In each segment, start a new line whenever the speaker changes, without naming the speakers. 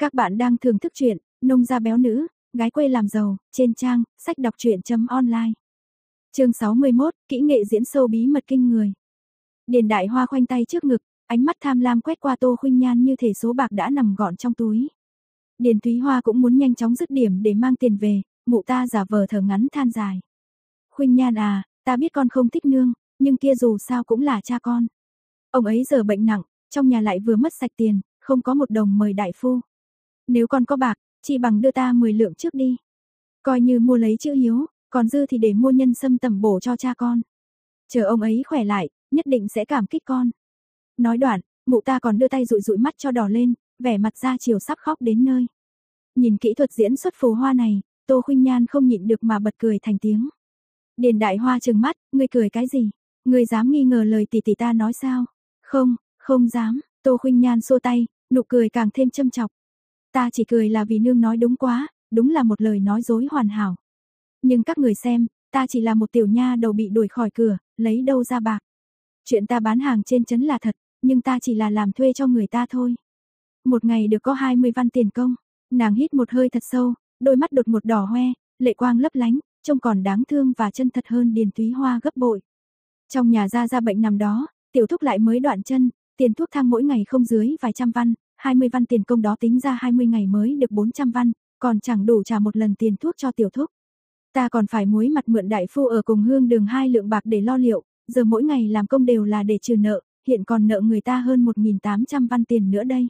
Các bạn đang thưởng thức truyện Nông gia béo nữ, gái quê làm giàu trên trang sách đọc truyện.online. Chương 61, kỹ nghệ diễn sâu bí mật kinh người. Điền Đại Hoa khoanh tay trước ngực, ánh mắt tham lam quét qua Tô Khuynh Nhan như thể số bạc đã nằm gọn trong túi. Điền Thúy Hoa cũng muốn nhanh chóng dứt điểm để mang tiền về, mụ ta giả vờ thở ngắn than dài. Khuynh Nhan à, ta biết con không thích nương, nhưng kia dù sao cũng là cha con. Ông ấy giờ bệnh nặng, trong nhà lại vừa mất sạch tiền, không có một đồng mời đại phu. Nếu con có bạc, chỉ bằng đưa ta 10 lượng trước đi. Coi như mua lấy chữ hiếu, còn dư thì để mua nhân sâm tẩm bổ cho cha con. Chờ ông ấy khỏe lại, nhất định sẽ cảm kích con. Nói đoạn, mụ ta còn đưa tay dụi dụi mắt cho đỏ lên, vẻ mặt ra chiều sắp khóc đến nơi. Nhìn kỹ thuật diễn xuất phù hoa này, Tô Khuynh Nhan không nhịn được mà bật cười thành tiếng. Điền Đại Hoa trừng mắt, ngươi cười cái gì? Ngươi dám nghi ngờ lời tỷ tỷ ta nói sao? Không, không dám. Tô Khuynh Nhan xua tay, nụ cười càng thêm châm chọc. Ta chỉ cười là vì nương nói đúng quá, đúng là một lời nói dối hoàn hảo. Nhưng các người xem, ta chỉ là một tiểu nha đầu bị đuổi khỏi cửa, lấy đâu ra bạc. Chuyện ta bán hàng trên chấn là thật, nhưng ta chỉ là làm thuê cho người ta thôi. Một ngày được có 20 văn tiền công, nàng hít một hơi thật sâu, đôi mắt đột một đỏ hoe, lệ quang lấp lánh, trông còn đáng thương và chân thật hơn Điền Túy Hoa gấp bội. Trong nhà ra ra bệnh nằm đó, tiểu thúc lại mới đoạn chân, tiền thuốc thang mỗi ngày không dưới vài trăm văn, 20 văn tiền công đó tính ra 20 ngày mới được 400 văn, còn chẳng đủ trả một lần tiền thuốc cho tiểu thúc. Ta còn phải muối mặt mượn đại phu ở cùng hương đường hai lượng bạc để lo liệu, giờ mỗi ngày làm công đều là để trừ nợ, hiện còn nợ người ta hơn 1.800 văn tiền nữa đây.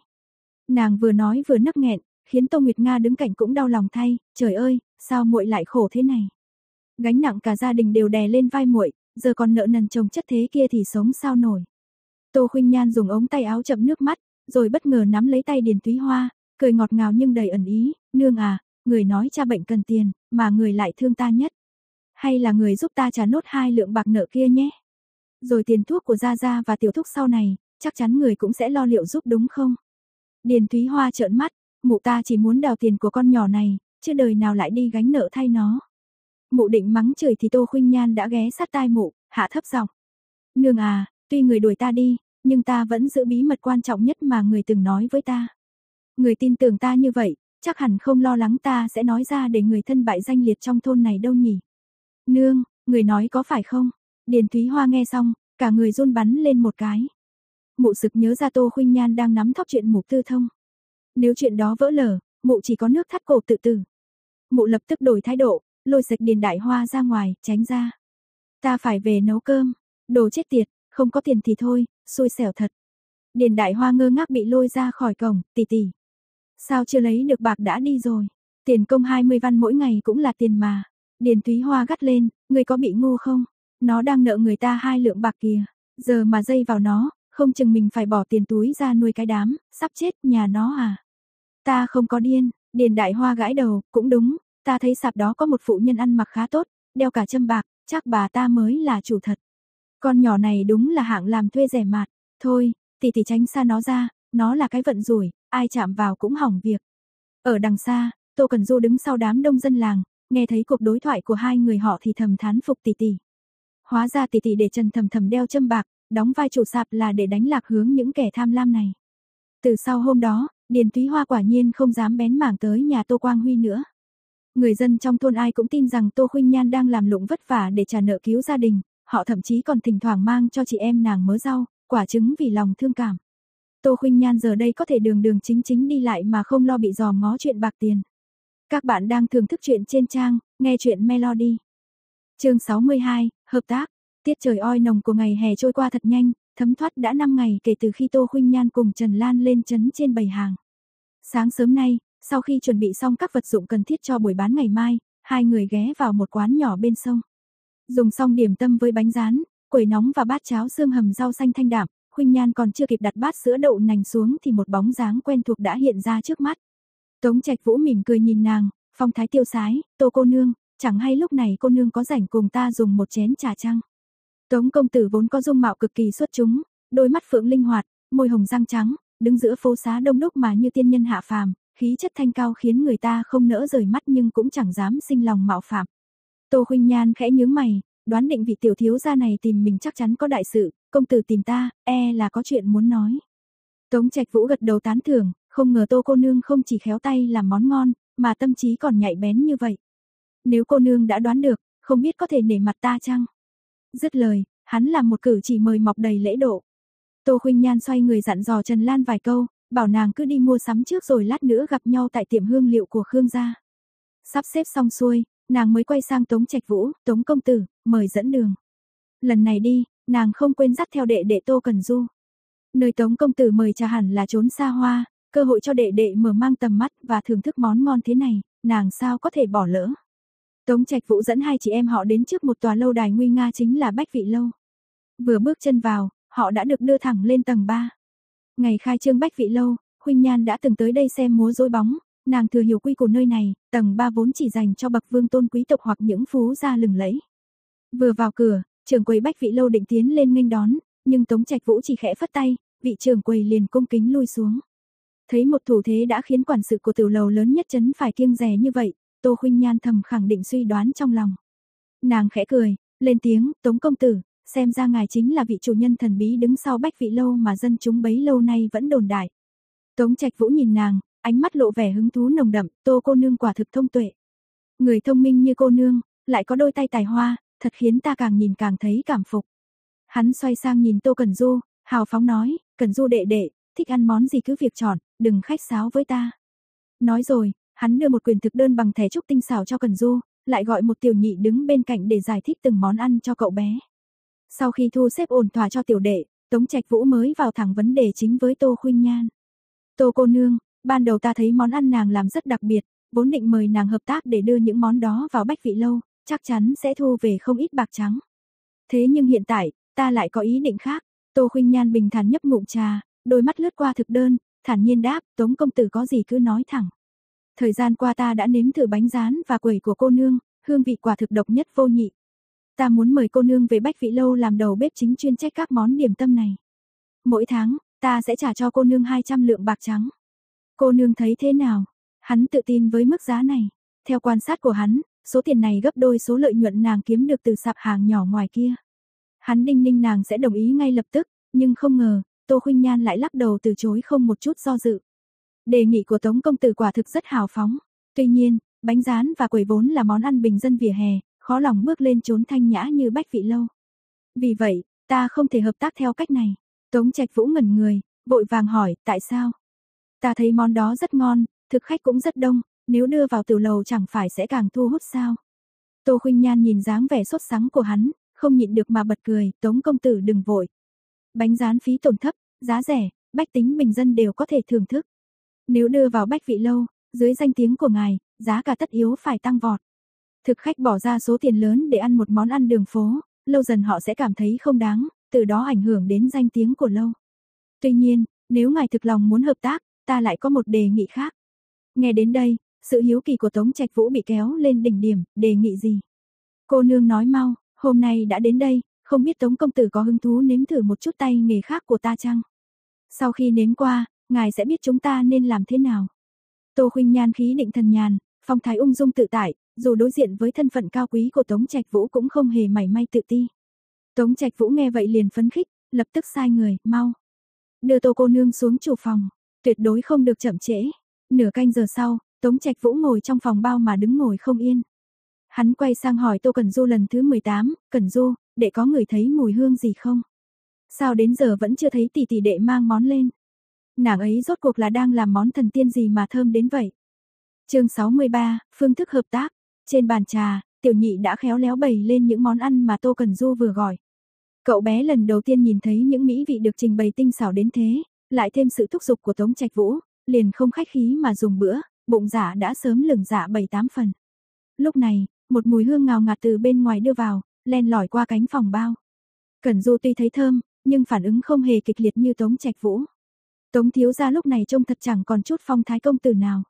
Nàng vừa nói vừa nấc nghẹn, khiến Tô Nguyệt Nga đứng cạnh cũng đau lòng thay, trời ơi, sao muội lại khổ thế này. Gánh nặng cả gia đình đều đè lên vai muội, giờ còn nợ nần chồng chất thế kia thì sống sao nổi. Tô Khuynh Nhan dùng ống tay áo chậm nước mắt, rồi bất ngờ nắm lấy tay Điền Túy Hoa, cười ngọt ngào nhưng đầy ẩn ý, "Nương à, người nói cha bệnh cần tiền, mà người lại thương ta nhất. Hay là người giúp ta trả nốt hai lượng bạc nợ kia nhé? Rồi tiền thuốc của gia gia và tiểu thúc sau này, chắc chắn người cũng sẽ lo liệu giúp đúng không?" Điền Thúy Hoa trợn mắt, "Mụ ta chỉ muốn đào tiền của con nhỏ này, chứ đời nào lại đi gánh nợ thay nó." Mụ định mắng chửi thì Tô Khuynh Nhan đã ghé sát tai mụ, hạ thấp giọng. "Nương à, tuy người đuổi ta đi, nhưng ta vẫn giữ bí mật quan trọng nhất mà người từng nói với ta. Người tin tưởng ta như vậy, chắc hẳn không lo lắng ta sẽ nói ra để người thân bại danh liệt trong thôn này đâu nhỉ. Nương, người nói có phải không? Điền Thúy Hoa nghe xong, cả người run bắn lên một cái. Mụ sực nhớ ra Tô Khuynh Nhan đang nắm thóc chuyện mục tư thông. Nếu chuyện đó vỡ lở, mụ chỉ có nước thắt cổ tự tử. Mụ lập tức đổi thái độ, lôi sạch Điền Đại Hoa ra ngoài, tránh ra. Ta phải về nấu cơm. Đồ chết tiệt, không có tiền thì thôi, xui xẻo thật. Điền Đại Hoa ngơ ngác bị lôi ra khỏi cổng, tỷ tỷ. Sao chưa lấy được bạc đã đi rồi? Tiền công 20 văn mỗi ngày cũng là tiền mà. Điền túy Hoa gắt lên, người có bị ngu không? Nó đang nợ người ta hai lượng bạc kìa. Giờ mà dây vào nó, không chừng mình phải bỏ tiền túi ra nuôi cái đám, sắp chết nhà nó à? Ta không có điên, Điền Đại Hoa gãi đầu, cũng đúng, ta thấy sạp đó có một phụ nhân ăn mặc khá tốt, đeo cả châm bạc, chắc bà ta mới là chủ thật. Con nhỏ này đúng là hạng làm thuê rẻ mạt, thôi, tỷ tỷ tránh xa nó ra, nó là cái vận rủi, ai chạm vào cũng hỏng việc. Ở đằng xa, Tô Cần Du đứng sau đám đông dân làng, nghe thấy cuộc đối thoại của hai người họ thì thầm thán phục tỷ tỷ. Hóa ra tỷ tỷ để Trần Thầm Thầm đeo châm bạc, đóng vai chủ sạp là để đánh lạc hướng những kẻ tham lam này. Từ sau hôm đó, Điền Túy Hoa quả nhiên không dám bén mảng tới nhà Tô Quang Huy nữa. Người dân trong thôn ai cũng tin rằng Tô Khuynh Nhan đang làm lụng vất vả để trả nợ cứu gia đình, họ thậm chí còn thỉnh thoảng mang cho chị em nàng mớ rau, quả trứng vì lòng thương cảm. Tô Khuynh Nhan giờ đây có thể đường đường chính chính đi lại mà không lo bị dòm ngó chuyện bạc tiền. Các bạn đang thưởng thức chuyện trên trang, nghe chuyện Melody. Chương 62, hợp tác. Tiết trời oi nồng của ngày hè trôi qua thật nhanh, thấm thoát đã 5 ngày kể từ khi Tô Khuynh Nhan cùng Trần Lan lên trấn trên bầy hàng. Sáng sớm nay, sau khi chuẩn bị xong các vật dụng cần thiết cho buổi bán ngày mai, hai người ghé vào một quán nhỏ bên sông. Dùng xong điểm tâm với bánh rán, quẩy nóng và bát cháo xương hầm rau xanh thanh đạm, Khuynh Nhan còn chưa kịp đặt bát sữa đậu nành xuống thì một bóng dáng quen thuộc đã hiện ra trước mắt. Tống Trạch Vũ mỉm cười nhìn nàng, phong thái tiêu sái, "Tô cô nương, chẳng hay lúc này cô nương có rảnh cùng ta dùng một chén trà chăng?" Tống công tử vốn có dung mạo cực kỳ xuất chúng, đôi mắt phượng linh hoạt, môi hồng răng trắng, đứng giữa phố xá đông đúc mà như tiên nhân hạ phàm, khí chất thanh cao khiến người ta không nỡ rời mắt nhưng cũng chẳng dám sinh lòng mạo phạm. Tô Huynh Nhan khẽ nhướng mày, đoán định vị tiểu thiếu gia này tìm mình chắc chắn có đại sự, công tử tìm ta, e là có chuyện muốn nói. Tống Trạch Vũ gật đầu tán thưởng, không ngờ Tô cô nương không chỉ khéo tay làm món ngon, mà tâm trí còn nhạy bén như vậy. Nếu cô nương đã đoán được, không biết có thể nể mặt ta chăng? Dứt lời, hắn làm một cử chỉ mời mọc đầy lễ độ. Tô Khuynh Nhan xoay người dặn dò Trần Lan vài câu, bảo nàng cứ đi mua sắm trước rồi lát nữa gặp nhau tại tiệm hương liệu của Khương gia. Sắp xếp xong xuôi, nàng mới quay sang Tống Trạch Vũ, "Tống công tử, mời dẫn đường." Lần này đi, nàng không quên dắt theo đệ đệ Tô Cần Du. Nơi Tống công tử mời trà hẳn là trốn xa hoa, cơ hội cho đệ đệ mở mang tầm mắt và thưởng thức món ngon thế này, nàng sao có thể bỏ lỡ. Tống Trạch Vũ dẫn hai chị em họ đến trước một tòa lâu đài nguy nga chính là Bách Vị Lâu. Vừa bước chân vào, họ đã được đưa thẳng lên tầng 3. Ngày khai trương Bách Vị Lâu, huynh Nhan đã từng tới đây xem múa rối bóng, nàng thừa hiểu quy của nơi này, tầng 3 vốn chỉ dành cho bậc vương tôn quý tộc hoặc những phú gia lừng lẫy. Vừa vào cửa, trưởng quầy Bách Vị Lâu định tiến lên nghênh đón, nhưng Tống Trạch Vũ chỉ khẽ phất tay, vị trưởng quầy liền cung kính lui xuống. Thấy một thủ thế đã khiến quản sự của tiểu lầu lớn nhất chấn phải kiêng rè như vậy, Tô Khuynh Nhan thầm khẳng định suy đoán trong lòng. Nàng khẽ cười, lên tiếng, "Tống công tử, xem ra ngài chính là vị chủ nhân thần bí đứng sau Bách Vị lâu mà dân chúng bấy lâu nay vẫn đồn đại." Tống Trạch Vũ nhìn nàng, ánh mắt lộ vẻ hứng thú nồng đậm, "Tô cô nương quả thực thông tuệ. Người thông minh như cô nương, lại có đôi tay tài hoa, thật khiến ta càng nhìn càng thấy cảm phục." Hắn xoay sang nhìn Tô Cẩn Du, hào phóng nói, "Cẩn Du đệ đệ, thích ăn món gì cứ việc chọn, đừng khách sáo với ta." Nói rồi, hắn đưa một quyền thực đơn bằng thẻ trúc tinh xảo cho cẩn Du, lại gọi một tiểu nhị đứng bên cạnh để giải thích từng món ăn cho cậu bé. Sau khi thu xếp ổn thỏa cho tiểu đệ, Tống Trạch Vũ mới vào thẳng vấn đề chính với Tô Khuynh Nhan. Tô cô nương, ban đầu ta thấy món ăn nàng làm rất đặc biệt, vốn định mời nàng hợp tác để đưa những món đó vào bách vị lâu, chắc chắn sẽ thu về không ít bạc trắng. Thế nhưng hiện tại, ta lại có ý định khác. Tô Khuynh Nhan bình thản nhấp ngụm trà, đôi mắt lướt qua thực đơn, thản nhiên đáp, Tống công tử có gì cứ nói thẳng. Thời gian qua ta đã nếm thử bánh rán và quẩy của cô nương, hương vị quả thực độc nhất vô nhị. Ta muốn mời cô nương về Bách Vị Lâu làm đầu bếp chính chuyên trách các món điểm tâm này. Mỗi tháng, ta sẽ trả cho cô nương 200 lượng bạc trắng. Cô nương thấy thế nào? Hắn tự tin với mức giá này. Theo quan sát của hắn, số tiền này gấp đôi số lợi nhuận nàng kiếm được từ sạp hàng nhỏ ngoài kia. Hắn đinh ninh nàng sẽ đồng ý ngay lập tức, nhưng không ngờ, Tô Khuynh Nhan lại lắc đầu từ chối không một chút do dự. Đề nghị của Tống công tử quả thực rất hào phóng. Tuy nhiên, bánh rán và quẩy vốn là món ăn bình dân vỉa hè, khó lòng bước lên trốn thanh nhã như bách vị lâu. Vì vậy, ta không thể hợp tác theo cách này. Tống Trạch Vũ ngẩn người, vội vàng hỏi, tại sao? Ta thấy món đó rất ngon, thực khách cũng rất đông, nếu đưa vào tiểu lầu chẳng phải sẽ càng thu hút sao? Tô Khuynh Nhan nhìn dáng vẻ sốt sắng của hắn, không nhịn được mà bật cười, Tống công tử đừng vội. Bánh rán phí tổn thấp, giá rẻ, bách tính bình dân đều có thể thưởng thức. Nếu đưa vào bách vị lâu, dưới danh tiếng của ngài, giá cả tất yếu phải tăng vọt. Thực khách bỏ ra số tiền lớn để ăn một món ăn đường phố, lâu dần họ sẽ cảm thấy không đáng, từ đó ảnh hưởng đến danh tiếng của lâu. Tuy nhiên, nếu ngài thực lòng muốn hợp tác, ta lại có một đề nghị khác. Nghe đến đây, sự hiếu kỳ của Tống Trạch Vũ bị kéo lên đỉnh điểm, đề nghị gì? Cô nương nói mau, hôm nay đã đến đây, không biết Tống công tử có hứng thú nếm thử một chút tay nghề khác của ta chăng? Sau khi nếm qua, ngài sẽ biết chúng ta nên làm thế nào. Tô Khuynh Nhan khí định thần nhàn, phong thái ung dung tự tại, dù đối diện với thân phận cao quý của Tống Trạch Vũ cũng không hề mảy may tự ti. Tống Trạch Vũ nghe vậy liền phấn khích, lập tức sai người, mau. Đưa Tô cô nương xuống chủ phòng, tuyệt đối không được chậm trễ. Nửa canh giờ sau, Tống Trạch Vũ ngồi trong phòng bao mà đứng ngồi không yên. Hắn quay sang hỏi Tô Cẩn Du lần thứ 18, Cẩn Du, để có người thấy mùi hương gì không? Sao đến giờ vẫn chưa thấy tỷ tỷ đệ mang món lên? nàng ấy rốt cuộc là đang làm món thần tiên gì mà thơm đến vậy. chương 63, phương thức hợp tác. Trên bàn trà, tiểu nhị đã khéo léo bày lên những món ăn mà Tô Cần Du vừa gọi. Cậu bé lần đầu tiên nhìn thấy những mỹ vị được trình bày tinh xảo đến thế, lại thêm sự thúc giục của Tống Trạch Vũ, liền không khách khí mà dùng bữa, bụng giả dạ đã sớm lửng dạ bảy tám phần. Lúc này, một mùi hương ngào ngạt từ bên ngoài đưa vào, len lỏi qua cánh phòng bao. Cẩn Du tuy thấy thơm, nhưng phản ứng không hề kịch liệt như Tống Trạch Vũ. Tống thiếu gia lúc này trông thật chẳng còn chút phong thái công tử nào.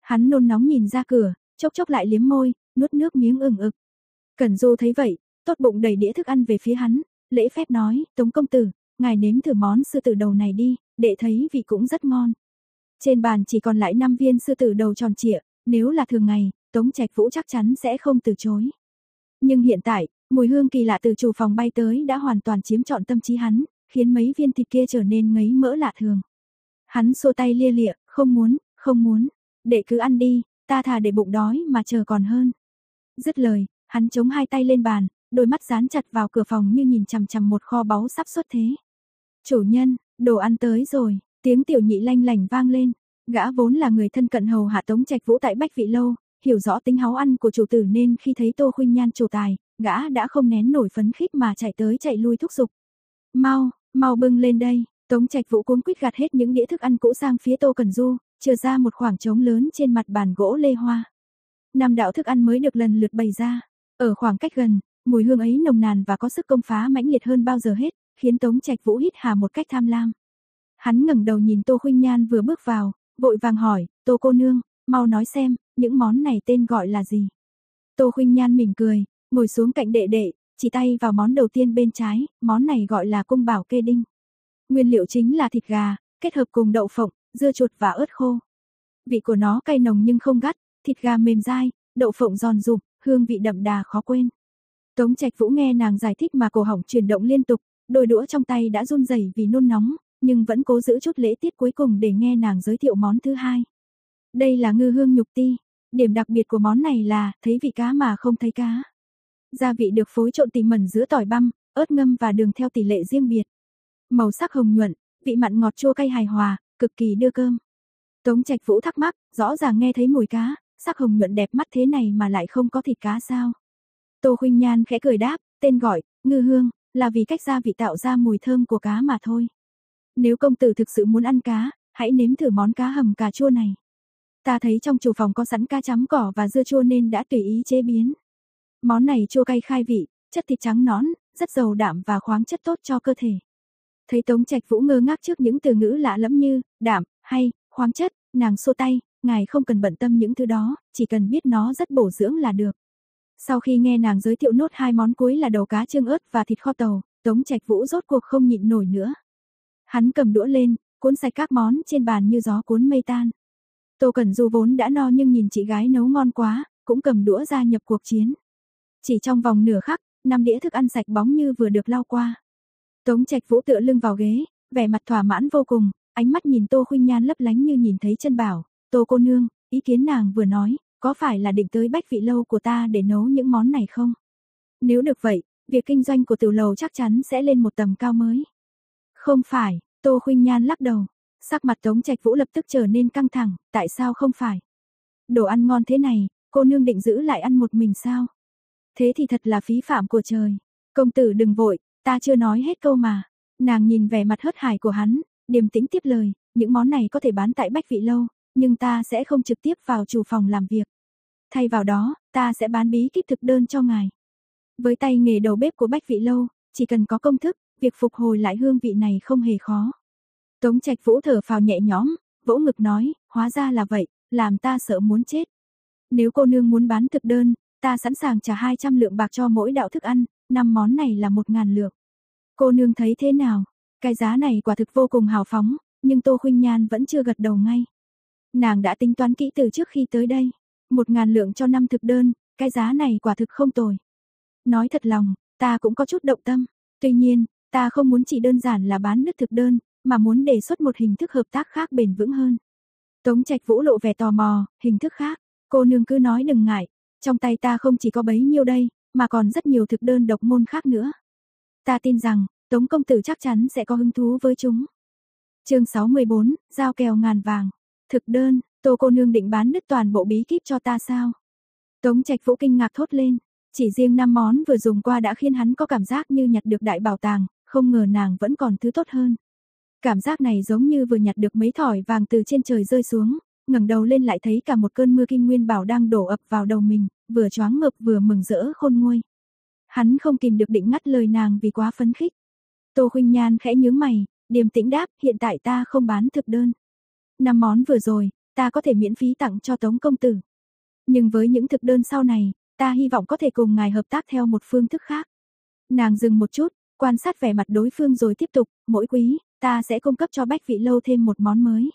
Hắn nôn nóng nhìn ra cửa, chốc chốc lại liếm môi, nuốt nước miếng ửng ực. Cẩn Du thấy vậy, tốt bụng đẩy đĩa thức ăn về phía hắn, lễ phép nói, Tống công tử, ngài nếm thử món sư tử đầu này đi, đệ thấy vị cũng rất ngon. Trên bàn chỉ còn lại 5 viên sư tử đầu tròn trịa, nếu là thường ngày, Tống Trạch Vũ chắc chắn sẽ không từ chối. Nhưng hiện tại, mùi hương kỳ lạ từ chủ phòng bay tới đã hoàn toàn chiếm trọn tâm trí hắn, khiến mấy viên thịt kia trở nên ngấy mỡ lạ thường. Hắn xô tay lia lịa, Không muốn, không muốn, đệ cứ ăn đi, ta thà để bụng đói mà chờ còn hơn. Dứt lời, hắn chống hai tay lên bàn, đôi mắt dán chặt vào cửa phòng như nhìn chằm chằm một kho báu sắp xuất thế. Chủ nhân, đồ ăn tới rồi, tiếng tiểu nhị lanh lành vang lên. Gã vốn là người thân cận hầu hạ Tống Trạch Vũ tại Bách Vị Lâu, hiểu rõ tính háu ăn của chủ tử nên khi thấy Tô Khuynh Nhan chủ tài, gã đã không nén nổi phấn khích mà chạy tới chạy lui thúc giục. Mau, mau bưng lên đây, Tống Trạch Vũ cuống quýt gạt hết những đĩa thức ăn cũ sang phía Tô cần Du, chừa ra một khoảng trống lớn trên mặt bàn gỗ lê hoa. Năm đạo thức ăn mới được lần lượt bày ra, ở khoảng cách gần, mùi hương ấy nồng nàn và có sức công phá mãnh liệt hơn bao giờ hết, khiến Tống Trạch Vũ hít hà một cách tham lam. Hắn ngẩng đầu nhìn Tô Khuynh Nhan vừa bước vào, vội vàng hỏi, "Tô cô nương, mau nói xem, những món này tên gọi là gì?" Tô Khuynh Nhan mỉm cười, ngồi xuống cạnh đệ đệ, chỉ tay vào món đầu tiên bên trái, món này gọi là cung bảo kê đinh. Nguyên liệu chính là thịt gà, kết hợp cùng đậu phộng, dưa chuột và ớt khô. Vị của nó cay nồng nhưng không gắt, thịt gà mềm dai, đậu phộng giòn rụm, hương vị đậm đà khó quên. Tống Trạch Vũ nghe nàng giải thích mà cổ họng chuyển động liên tục, đôi đũa trong tay đã run rẩy vì nôn nóng, nhưng vẫn cố giữ chút lễ tiết cuối cùng để nghe nàng giới thiệu món thứ hai. Đây là ngư hương nhục ti, điểm đặc biệt của món này là thấy vị cá mà không thấy cá. Gia vị được phối trộn tỉ mẩn giữa tỏi băm, ớt ngâm và đường theo tỷ lệ riêng biệt. Màu sắc hồng nhuận, vị mặn ngọt chua cay hài hòa, cực kỳ đưa cơm. Tống Trạch Vũ thắc mắc, rõ ràng nghe thấy mùi cá, sắc hồng nhuận đẹp mắt thế này mà lại không có thịt cá sao? Tô Khuynh Nhan khẽ cười đáp, tên gọi, ngư hương, là vì cách gia vị tạo ra mùi thơm của cá mà thôi. Nếu công tử thực sự muốn ăn cá, hãy nếm thử món cá hầm cà chua này. Ta thấy trong chủ phòng có sẵn cá chấm cỏ và dưa chua nên đã tùy ý chế biến. Món này chua cay khai vị, chất thịt trắng nõn, rất giàu đạm và khoáng chất tốt cho cơ thể. Thấy Tống Trạch Vũ ngơ ngác trước những từ ngữ lạ lẫm như đạm, hay khoáng chất, nàng xô tay, ngài không cần bận tâm những thứ đó, chỉ cần biết nó rất bổ dưỡng là được. Sau khi nghe nàng giới thiệu nốt hai món cuối là đầu cá trương ớt và thịt kho tàu, Tống Trạch Vũ rốt cuộc không nhịn nổi nữa. Hắn cầm đũa lên, cuốn sạch các món trên bàn như gió cuốn mây tan. Tô Cẩn Du vốn đã no nhưng nhìn chị gái nấu ngon quá, cũng cầm đũa ra nhập cuộc chiến. Chỉ trong vòng nửa khắc, năm đĩa thức ăn sạch bóng như vừa được lau qua. Tống Trạch Vũ tựa lưng vào ghế, vẻ mặt thỏa mãn vô cùng, ánh mắt nhìn Tô Khuynh Nhan lấp lánh như nhìn thấy chân bảo, "Tô cô nương, ý kiến nàng vừa nói, có phải là định tới Bách Vị lâu của ta để nấu những món này không?" Nếu được vậy, việc kinh doanh của tiểu lầu chắc chắn sẽ lên một tầm cao mới. Không phải, Tô Khuynh Nhan lắc đầu, sắc mặt Tống Trạch Vũ lập tức trở nên căng thẳng, tại sao không phải? Đồ ăn ngon thế này, cô nương định giữ lại ăn một mình sao? Thế thì thật là phí phạm của trời. Công tử đừng vội, ta chưa nói hết câu mà. Nàng nhìn vẻ mặt hớt hải của hắn, điềm tĩnh tiếp lời, những món này có thể bán tại Bách Vị Lâu, nhưng ta sẽ không trực tiếp vào chủ phòng làm việc. Thay vào đó, ta sẽ bán bí kíp thực đơn cho ngài. Với tay nghề đầu bếp của Bách Vị Lâu, chỉ cần có công thức, việc phục hồi lại hương vị này không hề khó. Tống Trạch Vũ thở phào nhẹ nhõm, vỗ ngực nói, hóa ra là vậy, làm ta sợ muốn chết. Nếu cô nương muốn bán thực đơn, ta sẵn sàng trả 200 lượng bạc cho mỗi đạo thức ăn, năm món này là 1000 lượng. Cô nương thấy thế nào? Cái giá này quả thực vô cùng hào phóng, nhưng Tô Khuynh Nhan vẫn chưa gật đầu ngay. Nàng đã tính toán kỹ từ trước khi tới đây. một ngàn lượng cho năm thực đơn, cái giá này quả thực không tồi. Nói thật lòng, ta cũng có chút động tâm. Tuy nhiên, ta không muốn chỉ đơn giản là bán nước thực đơn, mà muốn đề xuất một hình thức hợp tác khác bền vững hơn. Tống Trạch Vũ lộ vẻ tò mò, hình thức khác, cô nương cứ nói đừng ngại, trong tay ta không chỉ có bấy nhiêu đây, mà còn rất nhiều thực đơn độc môn khác nữa. Ta tin rằng, Tống công tử chắc chắn sẽ có hứng thú với chúng. Chương 614, giao kèo ngàn vàng. Thực đơn, Tô cô nương định bán đứt toàn bộ bí kíp cho ta sao? Tống Trạch Vũ kinh ngạc thốt lên, chỉ riêng năm món vừa dùng qua đã khiến hắn có cảm giác như nhặt được đại bảo tàng, không ngờ nàng vẫn còn thứ tốt hơn. Cảm giác này giống như vừa nhặt được mấy thỏi vàng từ trên trời rơi xuống, ngẩng đầu lên lại thấy cả một cơn mưa kinh nguyên bảo đang đổ ập vào đầu mình, vừa choáng ngợp vừa mừng rỡ khôn nguôi. Hắn không kìm được định ngắt lời nàng vì quá phấn khích. Tô Khuynh Nhan khẽ nhướng mày, điềm tĩnh đáp, hiện tại ta không bán thực đơn. Năm món vừa rồi, ta có thể miễn phí tặng cho Tống công tử. Nhưng với những thực đơn sau này, ta hy vọng có thể cùng ngài hợp tác theo một phương thức khác. Nàng dừng một chút, quan sát vẻ mặt đối phương rồi tiếp tục, mỗi quý, ta sẽ cung cấp cho Bách Vị Lâu thêm một món mới.